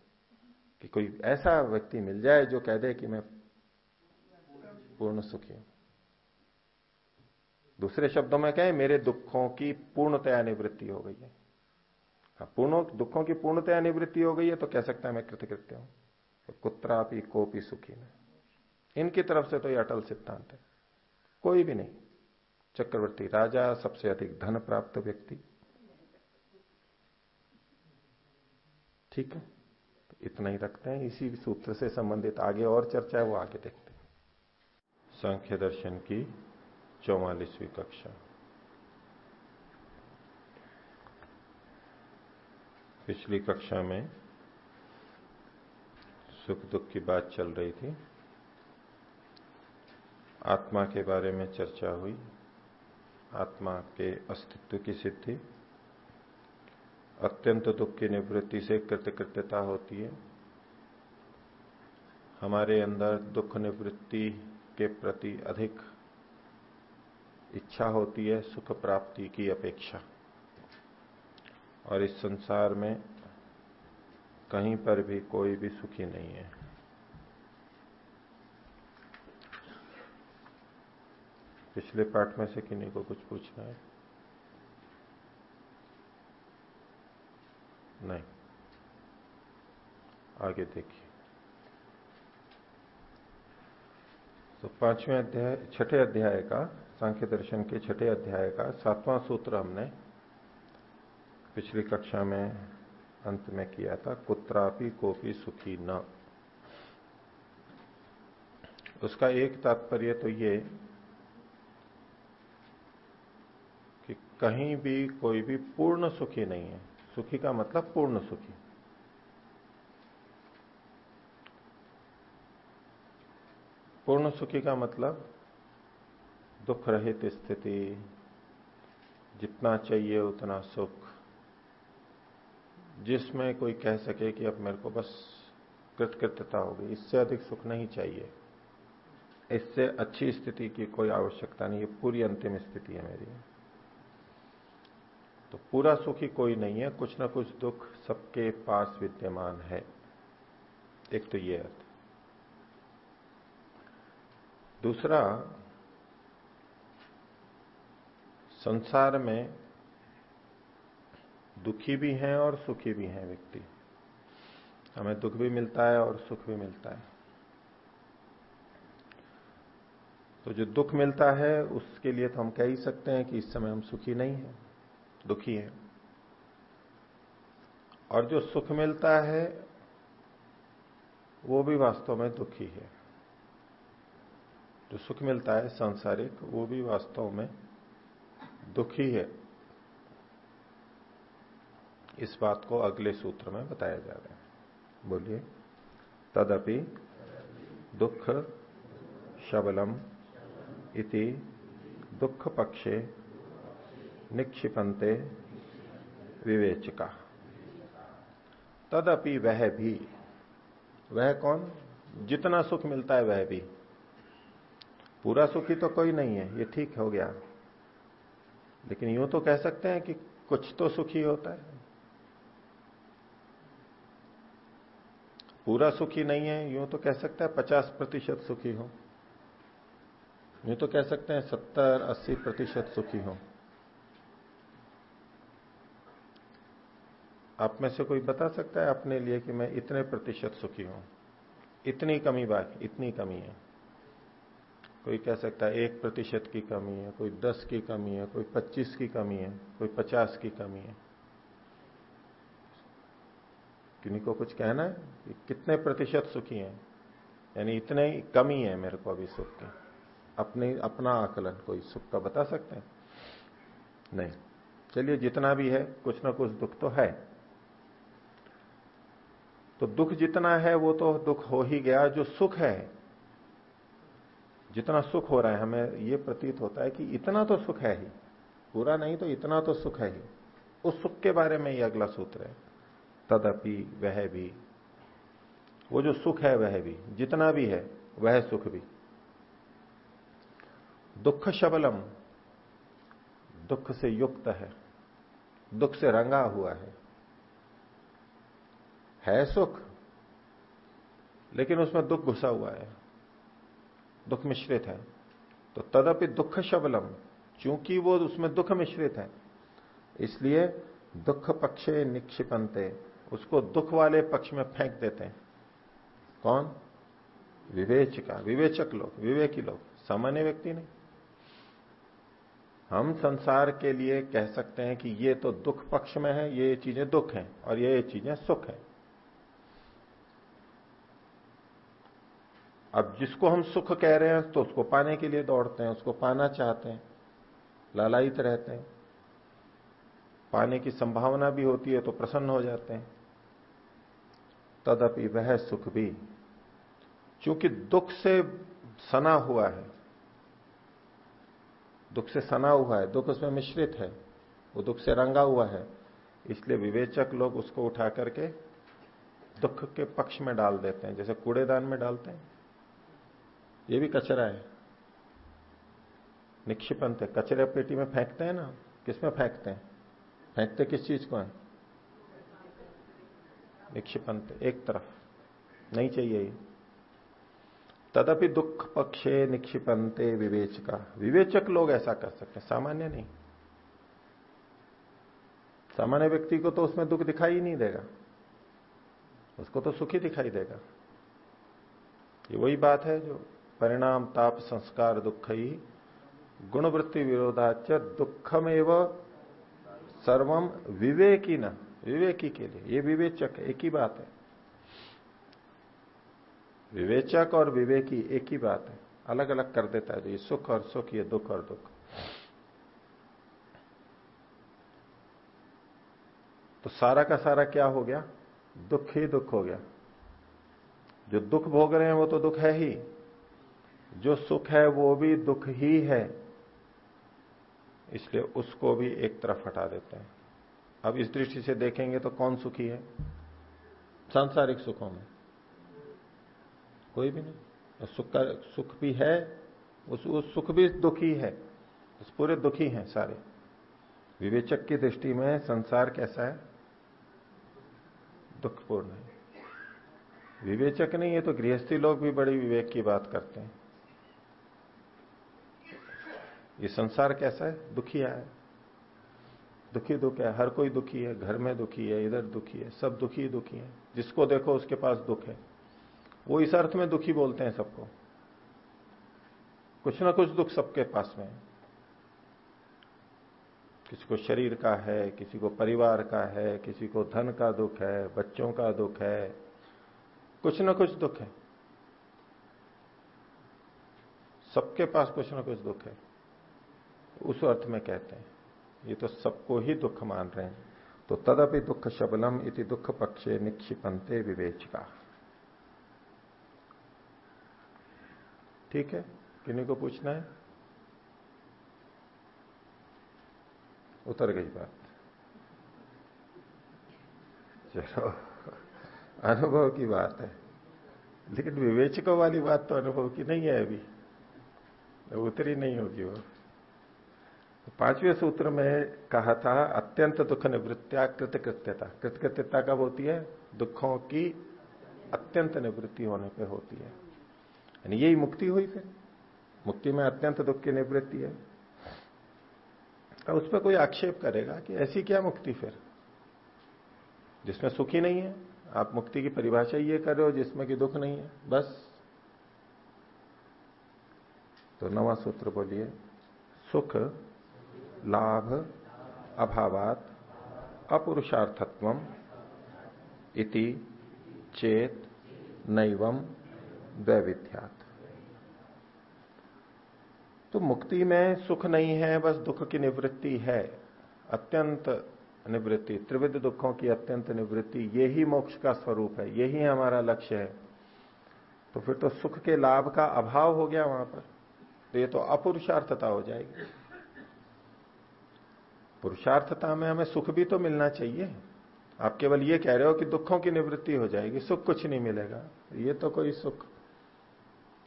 कि कोई ऐसा व्यक्ति मिल जाए जो कह दे कि मैं पूर्ण सुखी हूँ। दूसरे शब्दों में कहें, मेरे दुखों की पूर्णतया निवृत्ति हो गई है। हाँ पूर्ण, दुखों की पूर्णतया निवृत्ति हो गई है तो कह सकता है मैं कृतकृत्य हूँ। तो कुत्रापि कोपी सुखी न। इनकी तरफ़ से तो यह अटल सिद्धांत है। कोई भी नहीं। चक्रवर्ती राजा, सबसे अधिक धन प्राप्त व्यक्ति। ठीक है? तो इतना ही रखते हैं। इसी सूत्र से संबंधित आगे और चर्चा है, वो आगे देखते हैं। सांख्य दर्शन की चौवालीसवीं कक्षा। पिछली कक्षा में सुख दुख की बात चल रही थी। आत्मा के बारे में चर्चा हुई। आत्मा के अस्तित्व की सिद्धि। अत्यंत दुख की निवृत्ति से कृतकृत्यता होती है। हमारे अंदर दुख निवृत्ति के प्रति अधिक इच्छा होती है, सुख प्राप्ति की अपेक्षा। और इस संसार में कहीं पर भी कोई भी सुखी नहीं है। पिछले पाठ में से किन्हीं को कुछ पूछना है? नहीं। आगे देखिए। तो पाँचवें अध्याय, छठे अध्याय का, सांख्य दर्शन के छठे अध्याय का सातवां सूत्र हमने पिछली कक्षा में अंत में किया था, कुत्रापि कोपी सुखी न। उसका एक तात्पर्य तो ये कि कहीं भी कोई भी पूर्ण सुखी नहीं है। सुखी का मतलब पूर्ण सुखी। पूर्ण सुखी का मतलब दुख रहित स्थिति, जितना चाहिए उतना सुख। जिसमें कोई कह सके कि अब मेरे को बस कृतकृत्यता होगी, इससे अधिक सुख नहीं चाहिए। इससे अच्छी स्थिति की कोई आवश्यकता नहीं है पूरी अंतिम स्थिति है मेरी। तो पूरा सुखी कोई नहीं है, कुछ ना कुछ दुख सबके पास विद्यमान है। एक तो ये अर्थ। दूसरा, संसार में दुखी भी हैं और सुखी भी हैं व्यक्ति। हमें दुख भी मिलता है और सुख भी मिलता है। तो जो दुख मिलता है, उसके लिए तो हम कह ही सकते हैं कि इस समय हम सुखी नहीं है। दुखी है। और जो सुख मिलता है, वो भी वास्तव में दुखी है। जो सुख मिलता है सांसारिक, वो भी वास्तव में दुखी है। इस बात को अगले सूत्र में बताया जा रहा है। बोलिए, तदपि दुख शबलम इति दुख पक्षे निक्षिपंते विवेचका। तदपि वह भी। वह कौन? जितना सुख मिलता है वह भी। पूरा सुखी तो कोई नहीं है, ये ठीक हो गया। लेकिन यूँ तो कह सकते हैं कि कुछ तो सुखी होता है। पूरा सुखी नहीं है, यूँ तो कह सकते हैं पचास प्रतिशत सुखी हो। यूँ तो कह सकते हैं सत्तर अस्सी प्रतिशत सुखी हो। आप में से कोई बता सकता है अपने लिए कि मैं इतने प्रतिशत सुखी हूँ? इतनी कमी बाकी, इतनी कमी है। कोई कह सकता है एक प्रतिशत की कमी है, कोई दस की कमी है, कोई पच्चीस की कमी है, कोई पचास की कमी है। किन्हीं को कुछ कहना है? कि कितने प्रतिशत सुखी हैं? यानी इतने कमी है मेरे को अभी सुख की। अपने, अपना आकलन, कोई सुख का बता सकते हैं? नहीं। चलिए, जितना भी है, कुछ ना कुछ दुख तो है। तो दुख जितना है वो तो दुख हो ही गया। जो सुख है, जितना सुख हो रहा है, हमें ये प्रतीत होता है कि इतना तो सुख है ही। पूरा नहीं तो इतना तो सुख है ही। उस सुख के बारे में ये अगला सूत्र है। तदपि वह भी। वो जो सुख है, वह भी। जितना भी है, वह सुख भी। दुख शबलम। दुख से युक्त है। दुख से रंगा हुआ है। है सुख। लेकिन उसमें दुख घुसा हुआ है। दुख मिश्रित है। तो तदपि दुख शबलम, चूँकि वो उसमें दुख मिश्रित है। इसलिए दुख पक्षे निक्षिपनते, उसको दुख वाले पक्ष में फेंक देते हैं। कौन? विवेचिका, विवेचक लोग, विवेकी लोग, सामान्य व्यक्ति नहीं। हम संसार के लिए कह सकते हैं कि ये तो दुख पक्ष में है, ये चीज़ें दुख हैं, और ये चीज़ें सुख है। अब जिसको हम सुख कह रहे हैं तो उसको पाने के लिए दौड़ते हैं, उसको पाना चाहते हैं, लालायित रहते हैं। पाने की संभावना भी होती है तो प्रसन्न हो जाते हैं। तदपि वह सुख भी। क्योंकि दुख से सना हुआ है, दुख से सना हुआ है, दुख उसमें मिश्रित है, वो दुख से रंगा हुआ है, इसलिए विवेचक लोग उसको उठा करके दुख के पक्ष में डाल देते हैं, जैसे कूड़ेदान में डालते हैं। ये भी कचरा है। निक्षिपंत है। कचरे पेटी में फेंकते हैं ना किसमें फेंकते हैं? फेंकते किस चीज़ को है? निक्षिपंत, एक तरफ़। नहीं चाहिए ये। तदपि दुख पक्षे निक्षिपंते विवेचका। विवेचक लोग ऐसा कर सकते हैं। सामान्य नहीं। सामान्य व्यक्ति को तो उसमें दुख दिखाई ही नहीं देगा। उसको तो सुखी दिखाई देगा। ये वही बात है जो परिणाम ताप संस्कार दुख ही गुणवृत्ति विरोधाच दुखम एवं सर्वम विवेकी न विवेकी के लिए। ये विवेचक, एक ही बात है। विवेचक और विवेकी एक ही बात है। अलग अलग कर देता है जो ये सुख और सुख, ये दुख और दुख। तो सारा का सारा क्या हो गया? दुख ही दुख हो गया। जो दुख भोग रहे हैं, वो तो दुख है ही। जो सुख है वो भी दुख ही है। इसलिए उसको भी एक तरफ़ हटा देते हैं। अब इस दृष्टि से देखेंगे तो कौन सुखी है? सांसारिक सुखों में। कोई भी नहीं। सुख का सुख भी है उस, उस सुख भी दुखी है। उस पूरे दुखी हैं सारे। विवेचक की दृष्टि में संसार कैसा है? दुखपूर्ण है। विवेचक नहीं है तो गृहस्थी लोग भी बड़ी विवेक की बात करते हैं। ये संसार कैसा है? दुखी है दुखी दुख है हर कोई दुखी है, घर में दुखी है, इधर दुखी है, सब दुखी दुखी है। जिसको देखो उसके पास दुख है। वो इस अर्थ में दुखी बोलते हैं सबको। कुछ ना कुछ दुख सबके पास में किसी को शरीर का है, किसी को परिवार का है, किसी को धन का दुख है, बच्चों का दुख है। कुछ ना कुछ दुख है। सबके पास कुछ ना कुछ दुख है। उस अर्थ में कहते हैं, ये तो सबको ही दुख मान रहे हैं। तो तदपि दुख शबलम इति दुख पक्षे निक्षिपंते विवेचिका। ठीक है? किन्हीं को पूछना है? उतर गई बात। चलो, अनुभव की बात है। लेकिन विवेचकों वाली बात तो अनुभव की नहीं है अभी। उतरी नहीं होगी वो। पाँचवें सूत्र में कहा था, अत्यंत दुख निवृत्तिया कृतकृत्यता। कृतकृत्यता कब होती है? दुखों की अत्यंत निवृत्ति होने पे होती है। यानी यही मुक्ति हुई फिर। मुक्ति में अत्यंत दुख की निवृत्ति है। अब उस पर कोई आक्षेप करेगा कि ऐसी क्या मुक्ति फिर? जिसमें सुख नहीं है, आप मुक्ति की परिभाषा ये कर रहे हो जिसमें कि दुख नहीं है, बस। तो नवा सूत्र बोलिए, सुख लाभ, अभावात, अपुरुषार्थत्व इति चेत नैवम दैविध्यात तो मुक्ति में सुख नहीं है, बस दुख की निवृत्ति है। अत्यंत निवृत्ति, त्रिविध दुखों की अत्यंत निवृत्ति यही मोक्ष का स्वरूप है यही हमारा लक्ष्य है। तो फिर तो सुख के लाभ का अभाव हो गया वहाँ पर तो ये तो अपुरुषार्थता हो जाएगी। पुरुषार्थता में हमें सुख भी तो मिलना चाहिए। आप केवल ये कह रहे हो कि दुखों की निवृत्ति हो जाएगी, सुख कुछ नहीं मिलेगा। ये तो कोई सुख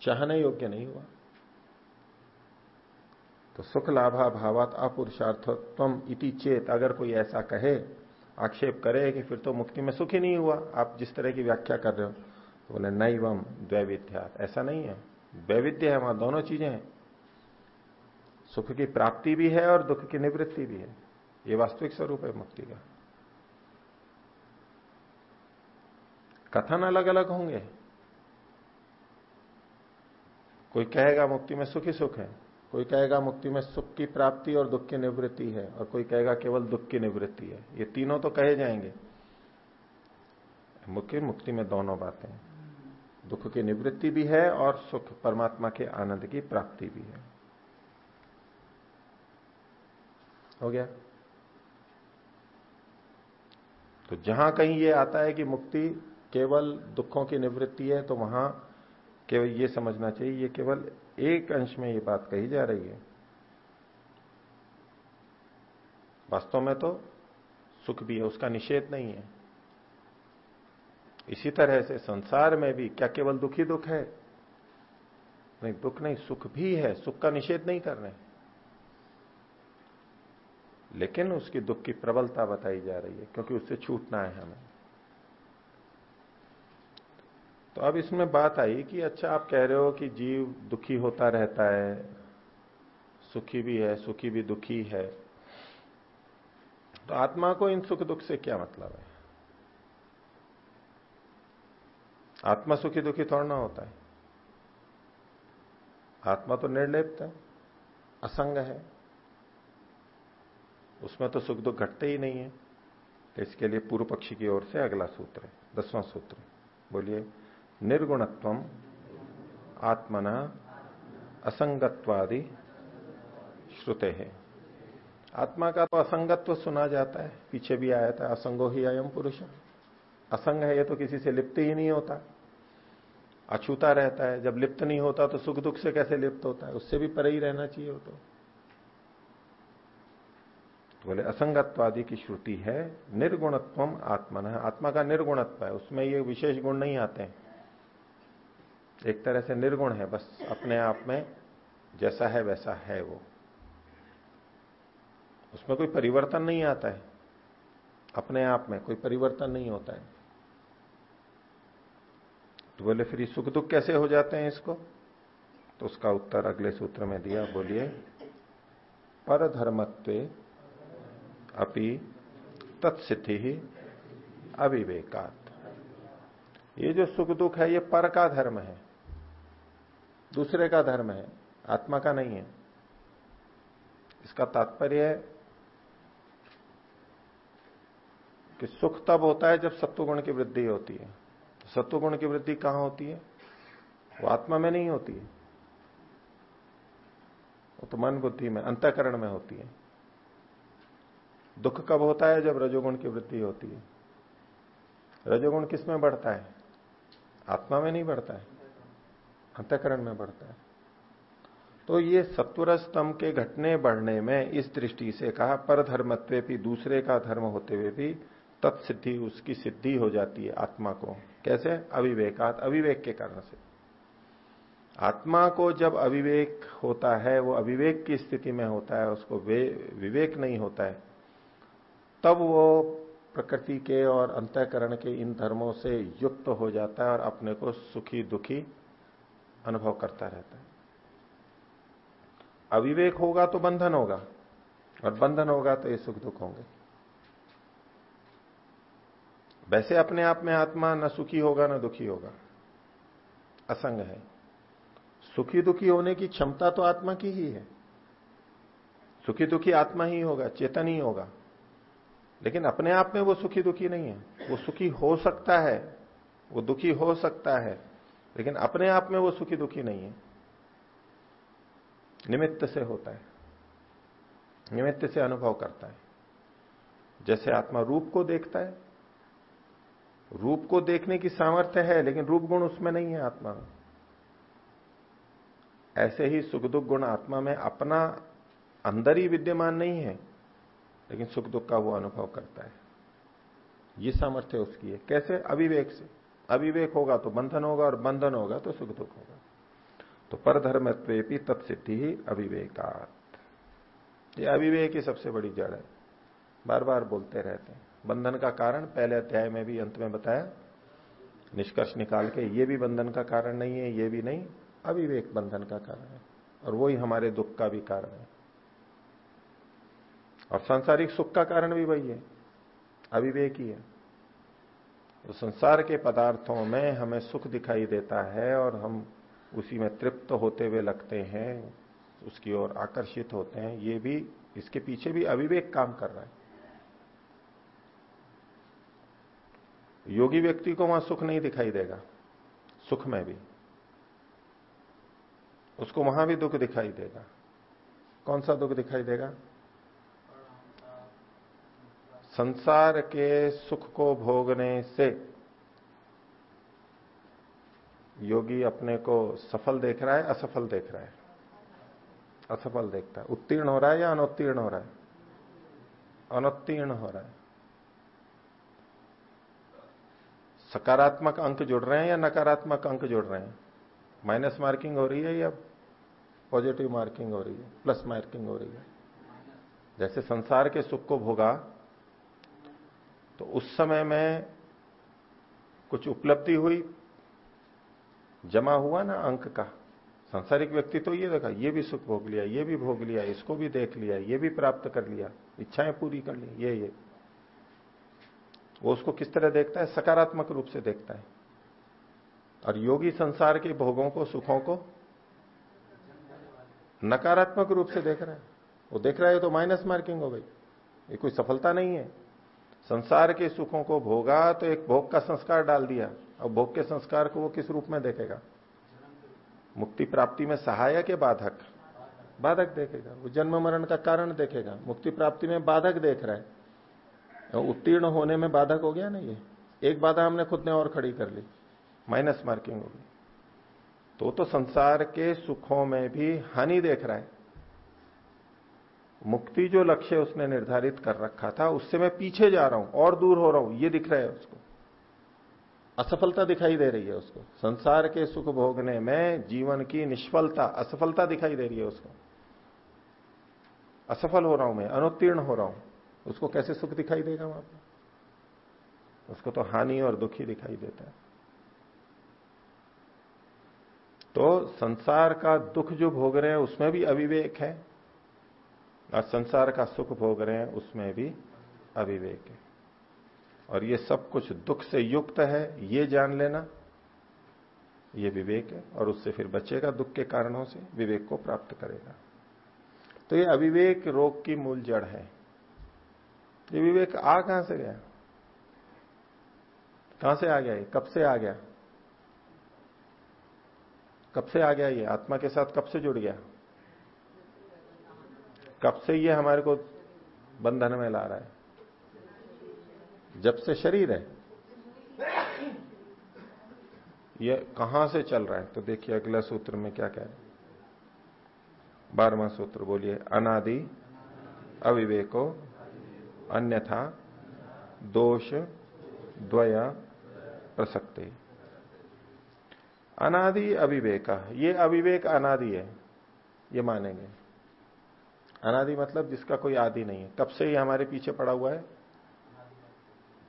चाहने योग्य नहीं हुआ। तो सुख लाभा भावात अपुरुषार्थत्व इति चेत अगर कोई ऐसा कहे, आक्षेप करे कि फिर तो मुक्ति में सुख ही नहीं हुआ। आप जिस तरह की व्याख्या कर रहे हो तो बोले नहीं वम द्वैविध्या ऐसा नहीं है। वैविध्य है, वहाँ दोनों चीज़ें हैं। सुख की प्राप्ति भी है और दुख की निवृत्ति भी है। ये वास्तविक स्वरूप है मुक्ति का। कथन अलग अलग होंगे। कोई कहेगा मुक्ति में सुख ही सुख है, कोई कहेगा मुक्ति में सुख की प्राप्ति और दुख की निवृत्ति है, और कोई कहेगा केवल दुख की निवृत्ति है। ये तीनों तो कहे जाएँगे। मुख्य मुक्ति में दोनों बातें दुख की निवृत्ति भी है और सुख परमात्मा के आनंद की प्राप्ति भी है। हो गया। तो जहाँ कहीं ये आता है कि मुक्ति केवल दुखों की निवृत्ति है तो वहाँ केवल ये समझना चाहिए, ये केवल एक अंश में ये बात कही जा रही है। वास्तव में तो सुख भी है, उसका निषेध नहीं है। इसी तरह से संसार में भी क्या केवल दुखी दुख है? नहीं, दुख नहीं, सुख भी है, सुख का निषेध नहीं कर रहे लेकिन उसकी दुख की प्रबलता बताई जा रही है, क्योंकि उससे छूटना है हमें। तो अब इसमें बात आई कि अच्छा आप कह रहे हो कि जीव दुखी होता रहता है, सुखी भी है, सुखी भी दुखी है। तो आत्मा को इन सुख दुख से क्या मतलब है? आत्मा सुखी दुखी थोड़ा ना होता है। आत्मा तो निर्लिप्त है, असंग है। उसमें तो सुख दुख घटते ही नहीं है। तो इसके लिए पूर्व पक्षी की ओर से अगला सूत्र है दसवां सूत्र बोलिए निर्गुणत्व आत्मना असंगत्वादि श्रुते। है आत्मा का तो असंगत्व सुना जाता है पीछे भी आया था असंगो ही अयम पुरुष। असंग है ये तो किसी से लिप्त ही नहीं होता। अछूता रहता है जब लिप्त नहीं होता तो सुख दुख से कैसे लिप्त होता है उससे भी परे ही रहना चाहिए वो तो, तो बोले, असंगत्वादि की श्रुति है निर्गुणत्व आत्मन। आत्मा का निर्गुणत्व है, उसमें ये विशेष गुण नहीं आते हैं। एक तरह से निर्गुण है, बस अपने आप में जैसा है वैसा है वो। उसमें कोई परिवर्तन नहीं आता है। अपने आप में कोई परिवर्तन नहीं होता है। तो बोले, फिर सुख दुख कैसे हो जाते हैं इसको? तो उसका उत्तर अगले सूत्र में दिया, बोलिए पर धर्मत्व अपि तत्सिद्धि ही अविवेकात। ये जो सुख दुख है, ये पर का धर्म है। दूसरे का धर्म है, आत्मा का नहीं है। इसका तात्पर्य है कि सुख तब होता है जब सत्वगुण की वृद्धि होती है। तो सत्वगुण की वृद्धि कहाँ होती है? वो आत्मा में नहीं होती है। वो तो मन बुद्धि में, अंतकरण में होती है। दुख कब होता है जब रजोगुण की वृद्धि होती है? रजोगुण किसमें बढ़ता है? आत्मा में नहीं बढ़ता है? अंतकरण में बढ़ता है। तो ये सत्वर स्तंभ के घटने बढ़ने में इस दृष्टि से कहा पर धर्मत्व भी दूसरे का धर्म होते हुए भी तत्सिद्धि उसकी सिद्धि हो जाती है आत्मा को। कैसे? अविवेकात, अविवेक के कारण से। आत्मा को जब अविवेक होता है, वो अविवेक की स्थिति में होता है, उसको विवेक नहीं होता है। तब वो प्रकृति के और अंतकरण के इन धर्मों से युक्त हो जाता है और अपने को सुखी दुखी अनुभव करता रहता है। अविवेक होगा तो बंधन होगा और बंधन होगा तो ये सुख दुख होंगे। वैसे अपने आप में आत्मा न सुखी होगा न दुखी होगा। असंग है। सुखी दुखी होने की क्षमता तो आत्मा की ही है। सुखी दुखी आत्मा ही होगा, चेतन ही होगा। लेकिन अपने आप में वो सुखी दुखी नहीं है। वो सुखी हो सकता है, वो दुखी हो सकता है, लेकिन अपने आप में वो सुखी दुखी नहीं है। निमित्त से होता है, निमित्त से अनुभव करता है। जैसे आत्मा रूप को देखता है, रूप को देखने की सामर्थ्य है, लेकिन रूप गुण उसमें नहीं है आत्मा में। ऐसे ही सुख दुख गुण आत्मा में अपना अंदर ही विद्यमान नहीं है। लेकिन सुख दुख का वो अनुभव करता है। ये सामर्थ्य उसकी। है कैसे? अविवेक से। अविवेक होगा तो बंधन होगा और बंधन होगा तो सुख दुख होगा। तो परधर्मत्वेपी तत्सिद्धि ही अविवेकात। ये अविवेक ही सबसे बड़ी जड़ है। बार बार बोलते रहते हैं। बंधन का कारण पहले अध्याय में भी, अंत में बताया। निष्कर्ष निकाल के, ये भी बंधन का कारण नहीं है, ये भी नहीं। अविवेक बंधन का कारण है। और वही हमारे दुख का भी कारण है। और सांसारिक सुख का कारण भी वही है, अविवेक ही। है तो संसार के पदार्थों में हमें सुख दिखाई देता है और हम उसी में तृप्त होते हुए लगते हैं, उसकी ओर आकर्षित होते हैं। ये भी, इसके पीछे भी अविवेक काम कर रहा है। योगी व्यक्ति को वहाँ सुख नहीं दिखाई देगा, सुख में भी। उसको वहाँ भी दुख दिखाई देगा। कौन सा दुख दिखाई देगा? संसार के सुख को भोगने से योगी अपने को सफल देख रहा है, असफल देख रहा है। असफल देखता है। उत्तीर्ण हो रहा है या अनुत्तीर्ण हो रहा है? अनुत्तीर्ण हो रहा है। सकारात्मक अंक जुड़ रहे हैं या नकारात्मक अंक जुड़ रहे हैं? माइनस मार्किंग हो रही है या पॉजिटिव मार्किंग हो रही है? प्लस मार्किंग हो रही है। जैसे संसार के सुख को भोगा तो उस समय में कुछ उपलब्धि हुई। जमा हुआ ना अंक का। सांसारिक व्यक्ति तो ये देखा, ये भी सुख भोग लिया, ये भी भोग लिया, इसको भी देख लिया, ये भी प्राप्त कर लिया, इच्छाएँ पूरी कर ली, ये ये। वो उसको किस तरह देखता है? सकारात्मक रूप से देखता है। और योगी संसार के भोगों को, सुखों को नकारात्मक रूप से देख रहा है। वो देख रहा है तो माइनस मार्किंग हो गई। ये कोई सफलता नहीं है। संसार के सुखों को भोगा तो एक भोग का संस्कार डाल दिया। और भोग के संस्कार को वो किस रूप में देखेगा? मुक्ति प्राप्ति में सहायक है बाधक? बाधक देखेगा। वो जन्म मरण का कारण देखेगा। मुक्ति प्राप्ति में बाधक देख रहा है। उत्तीर्ण होने में बाधक हो गया ना ये? एक बाधा हमने खुद ने और खड़ी कर ली। माइनस मार्किंग होगी तो तो संसार के सुखों में भी हानि देख रहा है। मुक्ति जो लक्ष्य उसने निर्धारित कर रखा था, उससे मैं पीछे जा रहा हूँ, और दूर हो रहा हूँ, ये दिख रहा है उसको। असफलता दिखाई दे रही है उसको। संसार के सुख भोगने में जीवन की निष्फलता, असफलता दिखाई दे रही है उसको। असफल हो रहा हूँ मैं, अनुत्तीर्ण हो रहा हूँ, उसको कैसे सुख दिखाई देगा वहाँ पर उसको तो हानि और दुखी दिखाई देता है। तो संसार का दुख जो भोग रहे हैं, उसमें भी अविवेक है। और संसार का सुख भोग रहे हैं, उसमें भी अविवेक है। और ये सब कुछ दुख से युक्त है, ये जान लेना, ये विवेक है, और उससे फिर बचेगा दुख के कारणों से, विवेक को प्राप्त करेगा। तो ये अविवेक रोग की मूल जड़ है। ये विवेक आ कहाँ से गया? कहाँ से आ गया ये? कब से आ गया? कब से आ गया ये? आत्मा के साथ कब से जुड़ गया? कब से ये हमारे को बंधन में ला रहा है? जब से शरीर है। ये कहाँ से चल रहा है? तो देखिए अगला सूत्र में क्या कह रहे बारहवा सूत्र बोलिए, अनादि, अविवेको, अन्यथा, दोष, द्वय, प्रसक्ति। अनादि, अविवेक। ये अविवेक अनादि है, ये मानेंगे। अनादि मतलब जिसका कोई आदि नहीं है। कब से ये हमारे पीछे पड़ा हुआ है?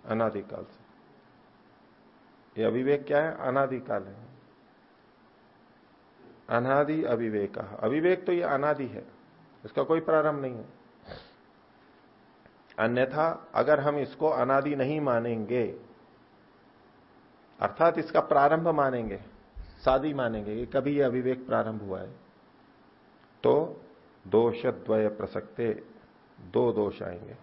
अनादिकाल से। ये अविवेक क्या है? अनादिकाल है। अनादि अविवेक। अविवेक तो ये अनादि है। इसका कोई प्रारंभ नहीं है। अन्यथा अगर हम इसको अनादि नहीं मानेंगे, अर्थात इसका प्रारंभ मानेंगे शादी मानेंगे कि कभी यह अविवेक प्रारंभ हुआ है तो दोष द्वय प्रसक्ते दो दोष आएँगे।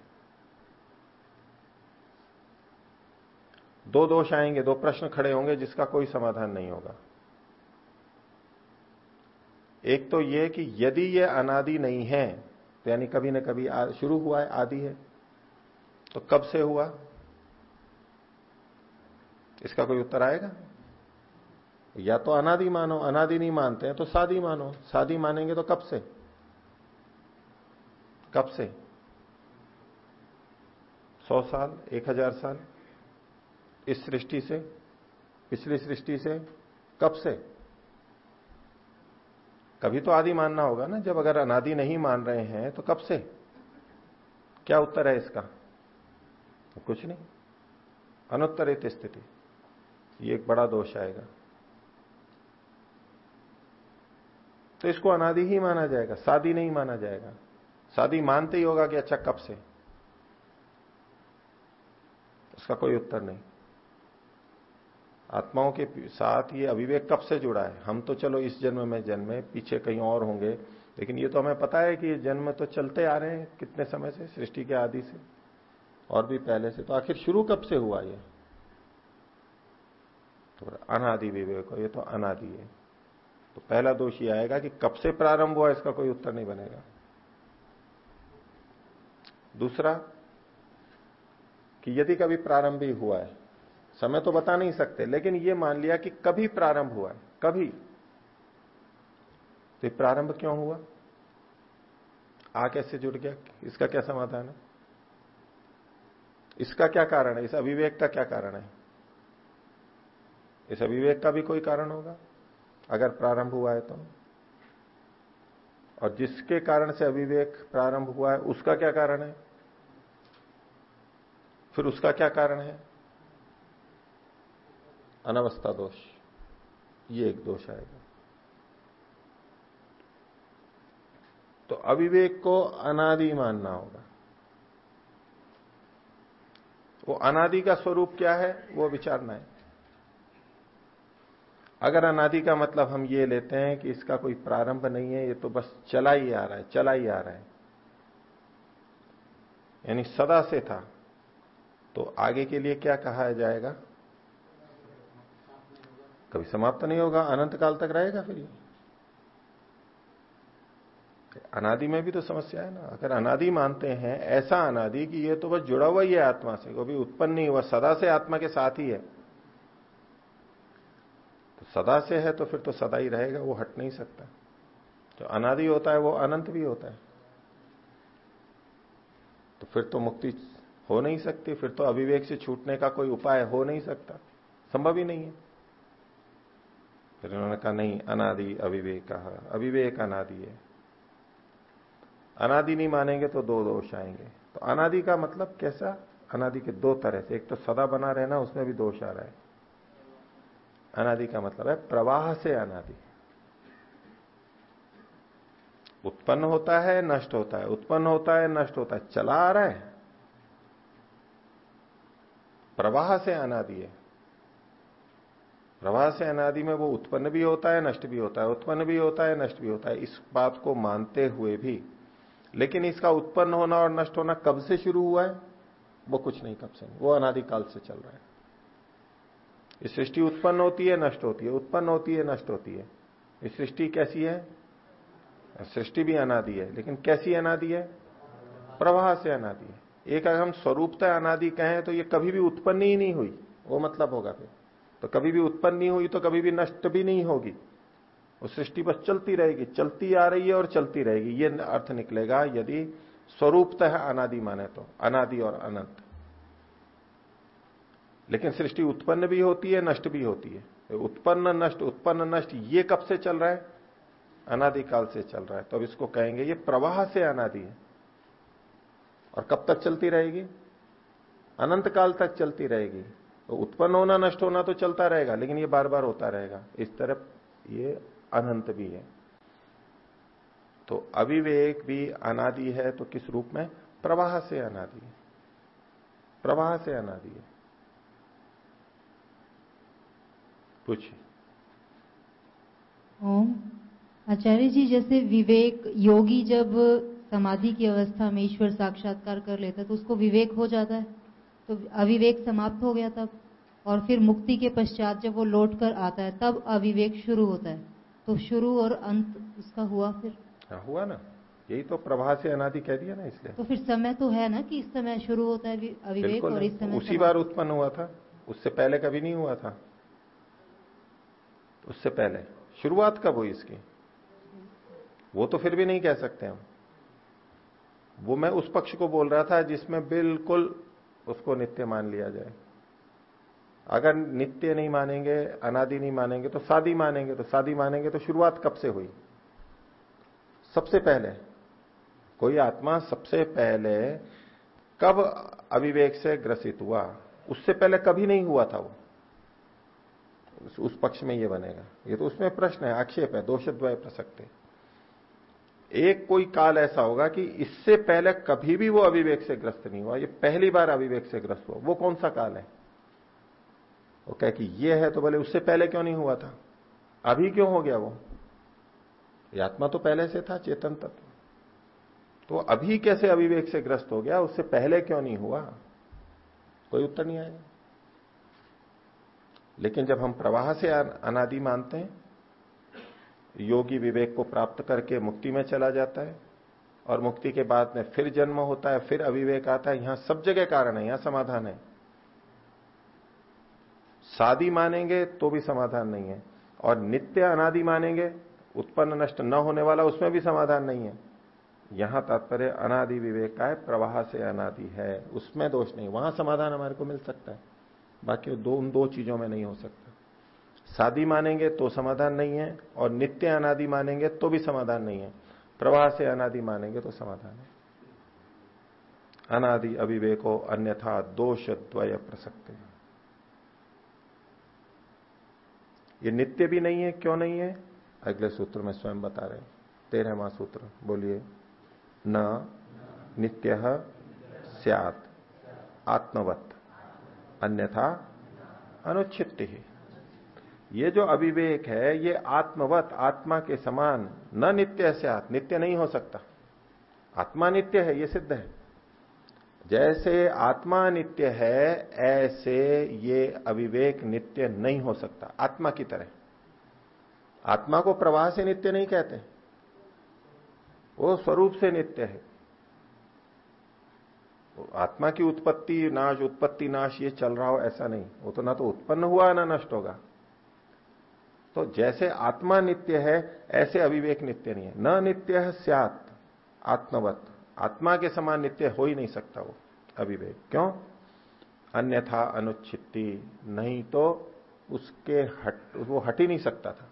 दो दोष आएँगे, दो प्रश्न खड़े होंगे जिसका कोई समाधान नहीं होगा। एक तो यह कि यदि यह अनादि नहीं है तो यानी कभी ना कभी शुरू हुआ है, आदि है तो कब से हुआ? इसका कोई उत्तर आएगा? या तो अनादि मानो, अनादि नहीं मानते हैं तो शादी मानो। शादी मानेंगे तो कब से? कब से? सौ साल, एक हज़ार साल? इस सृष्टि से? पिछली सृष्टि से? कब से? कभी तो आदि मानना होगा ना, जब अगर अनादि नहीं मान रहे हैं तो कब से? क्या उत्तर है इसका? कुछ नहीं। अनुत्तरित स्थिति। ये एक बड़ा दोष आएगा। तो इसको अनादि ही माना जाएगा शादी नहीं माना जाएगा। शादी मानते ही होगा कि अच्छा कब से? उसका कोई उत्तर नहीं। आत्माओं के साथ ये अविवेक कब से जुड़ा है? हम तो चलो इस जन्म में जन्मे, पीछे कहीं और होंगे, लेकिन ये तो हमें पता है कि ये जन्म तो चलते आ रहे हैं कितने समय से, सृष्टि के आदि से, और भी पहले से। तो आखिर शुरू कब से हुआ ये? तो अनादि विवेक, ये तो अनादि है। तो पहला दोष ये आएगा कि कब से प्रारंभ हुआ, इसका कोई उत्तर नहीं बनेगा। दूसरा, कि यदि कभी प्रारंभ ही हुआ है, समय तो बता नहीं सकते, लेकिन ये मान लिया कि कभी प्रारंभ हुआ है, कभी। तो प्रारंभ क्यों हुआ? आ कैसे जुड़ गया, इसका क्या समाधान है? इसका क्या कारण है? इस अविवेक का क्या कारण है? इस अविवेक का भी कोई कारण होगा? अगर प्रारंभ हुआ है तो। और जिसके कारण से अविवेक प्रारंभ हुआ है, उसका क्या कारण है? फिर उसका क्या कारण है? अनवस्था दोष। ये एक दोष आएगा। तो अविवेक को अनादि मानना होगा। वो अनादि का स्वरूप क्या है, वो विचारना है। अगर अनादि का मतलब हम ये लेते हैं कि इसका कोई प्रारंभ नहीं है, ये तो बस चला ही आ रहा है, चला ही आ रहा है। यानी सदा से था। तो आगे के लिए क्या कहा जाएगा? कभी समाप्त नहीं होगा? अनंत काल तक रहेगा फिर अनादि में भी तो समस्या है ना। अगर अनादि मानते हैं, ऐसा अनादि कि ये तो बस जुड़ा हुआ ही है आत्मा से कभी उत्पन्न नहीं हुआ, सदा से आत्मा के साथ ही है। तो सदा से है तो फिर तो सदा ही रहेगा, वो हट नहीं सकता। जो अनादि होता है, वो अनंत भी होता है। तो फिर तो मुक्ति हो नहीं सकती, फिर तो अविवेक से छूटने का कोई उपाय हो नहीं सकता। संभव ही नहीं है। फिर उन्होंने कहा, नहीं, अनादि अविवेक कहा अविवेक अनादि है। अनादि नहीं मानेंगे तो दो दोष आएँगे। तो अनादि का मतलब कैसा? अनादि के दो तरह से, एक तो सदा बना रहना, उसमें भी दोष आ रहा है। अनादि का मतलब है प्रवाह से अनादि। उत्पन्न होता है, नष्ट होता है। उत्पन्न होता है, नष्ट होता है। चला आ रहा है। प्रवाह से अनादि है। प्रवाह से अनादि में वो उत्पन्न भी होता है, नष्ट भी होता है। उत्पन्न भी होता है, नष्ट भी होता है। इस बात को मानते हुए भी। लेकिन इसका उत्पन्न होना और नष्ट होना कब से शुरू हुआ है? वो कुछ नहीं, कब से नहीं। वो अनादिकाल से चल रहा है। ये सृष्टि उत्पन्न होती है, नष्ट होती है। उत्पन्न होती है, नष्ट होती है। ये सृष्टि कैसी है? सृष्टि भी अनादि है। लेकिन कैसी अनादि है? प्रवाह से अनादि है। एक अगर हम स्वरूपता अनादि कहें तो ये कभी भी उत्पन्न ही नहीं हुई, वो मतलब होगा फिर। तो कभी भी उत्पन्न नहीं हुई तो कभी भी नष्ट भी नहीं होगी। वो सृष्टि बस चलती रहेगी, चलती आ रही है और चलती रहेगी। ये अर्थ निकलेगा यदि स्वरूपतः अनादि माने तो अनादि और अनंत। लेकिन सृष्टि उत्पन्न भी होती है, नष्ट भी होती है। उत्पन्न, नष्ट उत्पन्न, नष्ट, ये कब से चल रहा है? अनादिकाल से चल रहा है। तो अब इसको कहेंगे ये प्रवाह से अनादि है। और कब तक चलती रहेगी? अनंत काल तक चलती रहेगी। तो उत्पन्न होना, नष्ट होना तो चलता रहेगा, लेकिन ये बार बार होता रहेगा। इस तरफ़ ये अनंत भी है। तो अविवेक भी अनादि है तो किस रूप में? प्रवाह से अनादि है। प्रवाह से अनादि है। ओम। आचार्य जी, जैसे विवेक, योगी जब समाधि की अवस्था में ईश्वर साक्षात्कार कर लेता है तो उसको विवेक हो जाता है। तो अविवेक समाप्त हो गया तब और फिर मुक्ति के पश्चात जब वो लौट कर आता है तब अविवेक शुरू होता है। तो शुरू और अंत उसका हुआ फिर। हाँ, हुआ ना। यही तो प्रभा से अनादि कह दिया ना इसलिए। तो फिर समय तो है ना कि इस समय शुरू होता है अविवेक और इस समय उसी बार उत्पन्न हुआ था। उससे पहले कभी नहीं हुआ था। उससे पहले। शुरुआत कब हुई इसकी? वो तो फिर भी नहीं कह सकते हम। वो मैं उस पक्ष को बोल रहा था जिसमें बिल्कुल उसको नित्य मान लिया जाए। अगर नित्य नहीं मानेंगे अनादि नहीं मानेंगे तो शादी मानेंगे तो शादी मानेंगे तो शुरुआत कब से हुई? सबसे पहले कोई आत्मा सबसे पहले कब अविवेक से ग्रसित हुआ? उससे पहले कभी नहीं हुआ था वो। उस, पक्ष में ये बनेगा। ये तो उसमें प्रश्न है आक्षेप है दोषद्वय प्रसक्त। एक कोई काल ऐसा होगा कि इससे पहले कभी भी वो अविवेक से ग्रस्त नहीं हुआ, ये पहली बार अविवेक से ग्रस्त हुआ। वो कौन सा काल है? वो कह कि ये है तो बोले उससे पहले क्यों नहीं हुआ था? अभी क्यों हो गया वो? आत्मा तो पहले से था, चेतन तत्व। तो अभी कैसे अविवेक से ग्रस्त हो गया? उससे पहले क्यों नहीं हुआ? कोई उत्तर नहीं आएगा लेकिन जब हम प्रवाह से अनादि मानते हैं योगी विवेक को प्राप्त करके मुक्ति में चला जाता है और मुक्ति के बाद में फिर जन्म होता है, फिर अविवेक आता है। यहाँ सब जगह कारण है, यहाँ समाधान है। शादी मानेंगे तो भी समाधान नहीं है और नित्य अनादि मानेंगे, उत्पन्न नष्ट न होने वाला उसमें भी समाधान नहीं है। यहाँ तात्पर्य अनादि विवेक का है, प्रवाह से अनादि है। उसमें दोष नहीं, वहाँ समाधान हमारे को मिल सकता है। बाकी दो, उन दो चीज़ों में नहीं हो सकता। शादी मानेंगे तो समाधान नहीं है, और नित्य अनादि मानेंगे तो भी समाधान नहीं है। प्रवाह से अनादि मानेंगे तो समाधान है। अनादि, अविवेको, अन्यथा दोष द्वय प्रसक्त। ये नित्य भी नहीं है, क्यों नहीं है? अगले सूत्र में स्वयं बता रहे तेरहवा सूत्र, बोलिए। न, नित्य सियात अन्यथा अनुच्छित ही ये जो अविवेक है, ये आत्मवत, आत्मा के समान, न नित्य से नित्य नहीं हो सकता। आत्मा नित्य है, ये सिद्ध है। जैसे आत्मा नित्य है, ऐसे ये अविवेक नित्य नहीं हो सकता, आत्मा की तरह। आत्मा को प्रवाह से नित्य नहीं कहते। वो स्वरूप से नित्य है। आत्मा की उत्पत्ति, नाश उत्पत्ति, नाश, ये चल रहा हो ऐसा नहीं। वो तो ना तो उत्पन्न हुआ, ना नष्ट होगा। तो जैसे आत्मा नित्य है, ऐसे अविवेक नित्य नहीं है। न नित्य स्यात, आत्मवत। आत्मा के समान नित्य हो ही नहीं सकता वो अविवेक। क्यों? अन्यथा अनुच्छिति नहीं तो उसके हट, वो हट ही नहीं सकता था।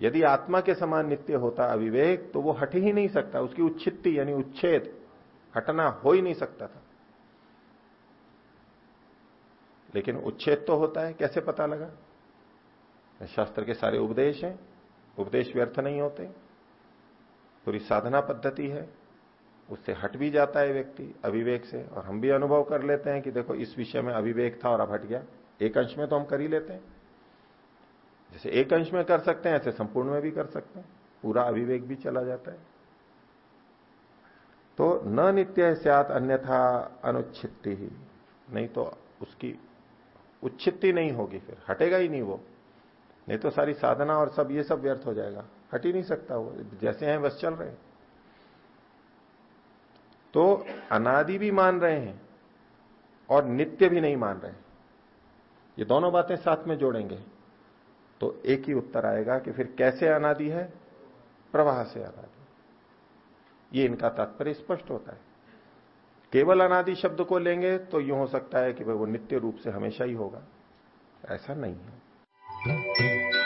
यदि आत्मा के समान नित्य होता अविवेक तो वो हट ही नहीं सकता। उसकी उच्छित्ति यानी उच्छेद हटना हो ही नहीं सकता था। लेकिन उच्छेद तो होता है, कैसे पता लगा? शास्त्र के सारे उपदेश हैं। उपदेश व्यर्थ नहीं होते। पूरी साधना पद्धति है। उससे हट भी जाता है व्यक्ति अविवेक से। और हम भी अनुभव कर लेते हैं कि देखो, इस विषय में अविवेक था और अब हट गया। एक अंश में तो हम कर ही लेते हैं। जैसे एक अंश में कर सकते हैं, ऐसे संपूर्ण में भी कर सकते हैं। पूरा अविवेक भी चला जाता है। तो न नित्य स्यात अन्यथा अनुच्छित्ति ही। नहीं तो उसकी उच्छित्ति नहीं होगी फिर। हटेगा ही नहीं वो। नहीं तो सारी साधना और सब, ये सब व्यर्थ हो जाएगा। हट ही नहीं सकता वो। जैसे हैं, बस चल रहे तो अनादि भी मान रहे हैं और नित्य भी नहीं मान रहे ये दोनों बातें साथ में जोड़ेंगे। तो एक ही उत्तर आएगा कि फिर कैसे अनादि है? प्रवाह से अनादि। ये इनका तात्पर्य स्पष्ट होता है। केवल अनादि शब्द को लेंगे तो यूँ हो सकता है कि भाई वो नित्य रूप से हमेशा ही होगा। ऐसा नहीं है। Música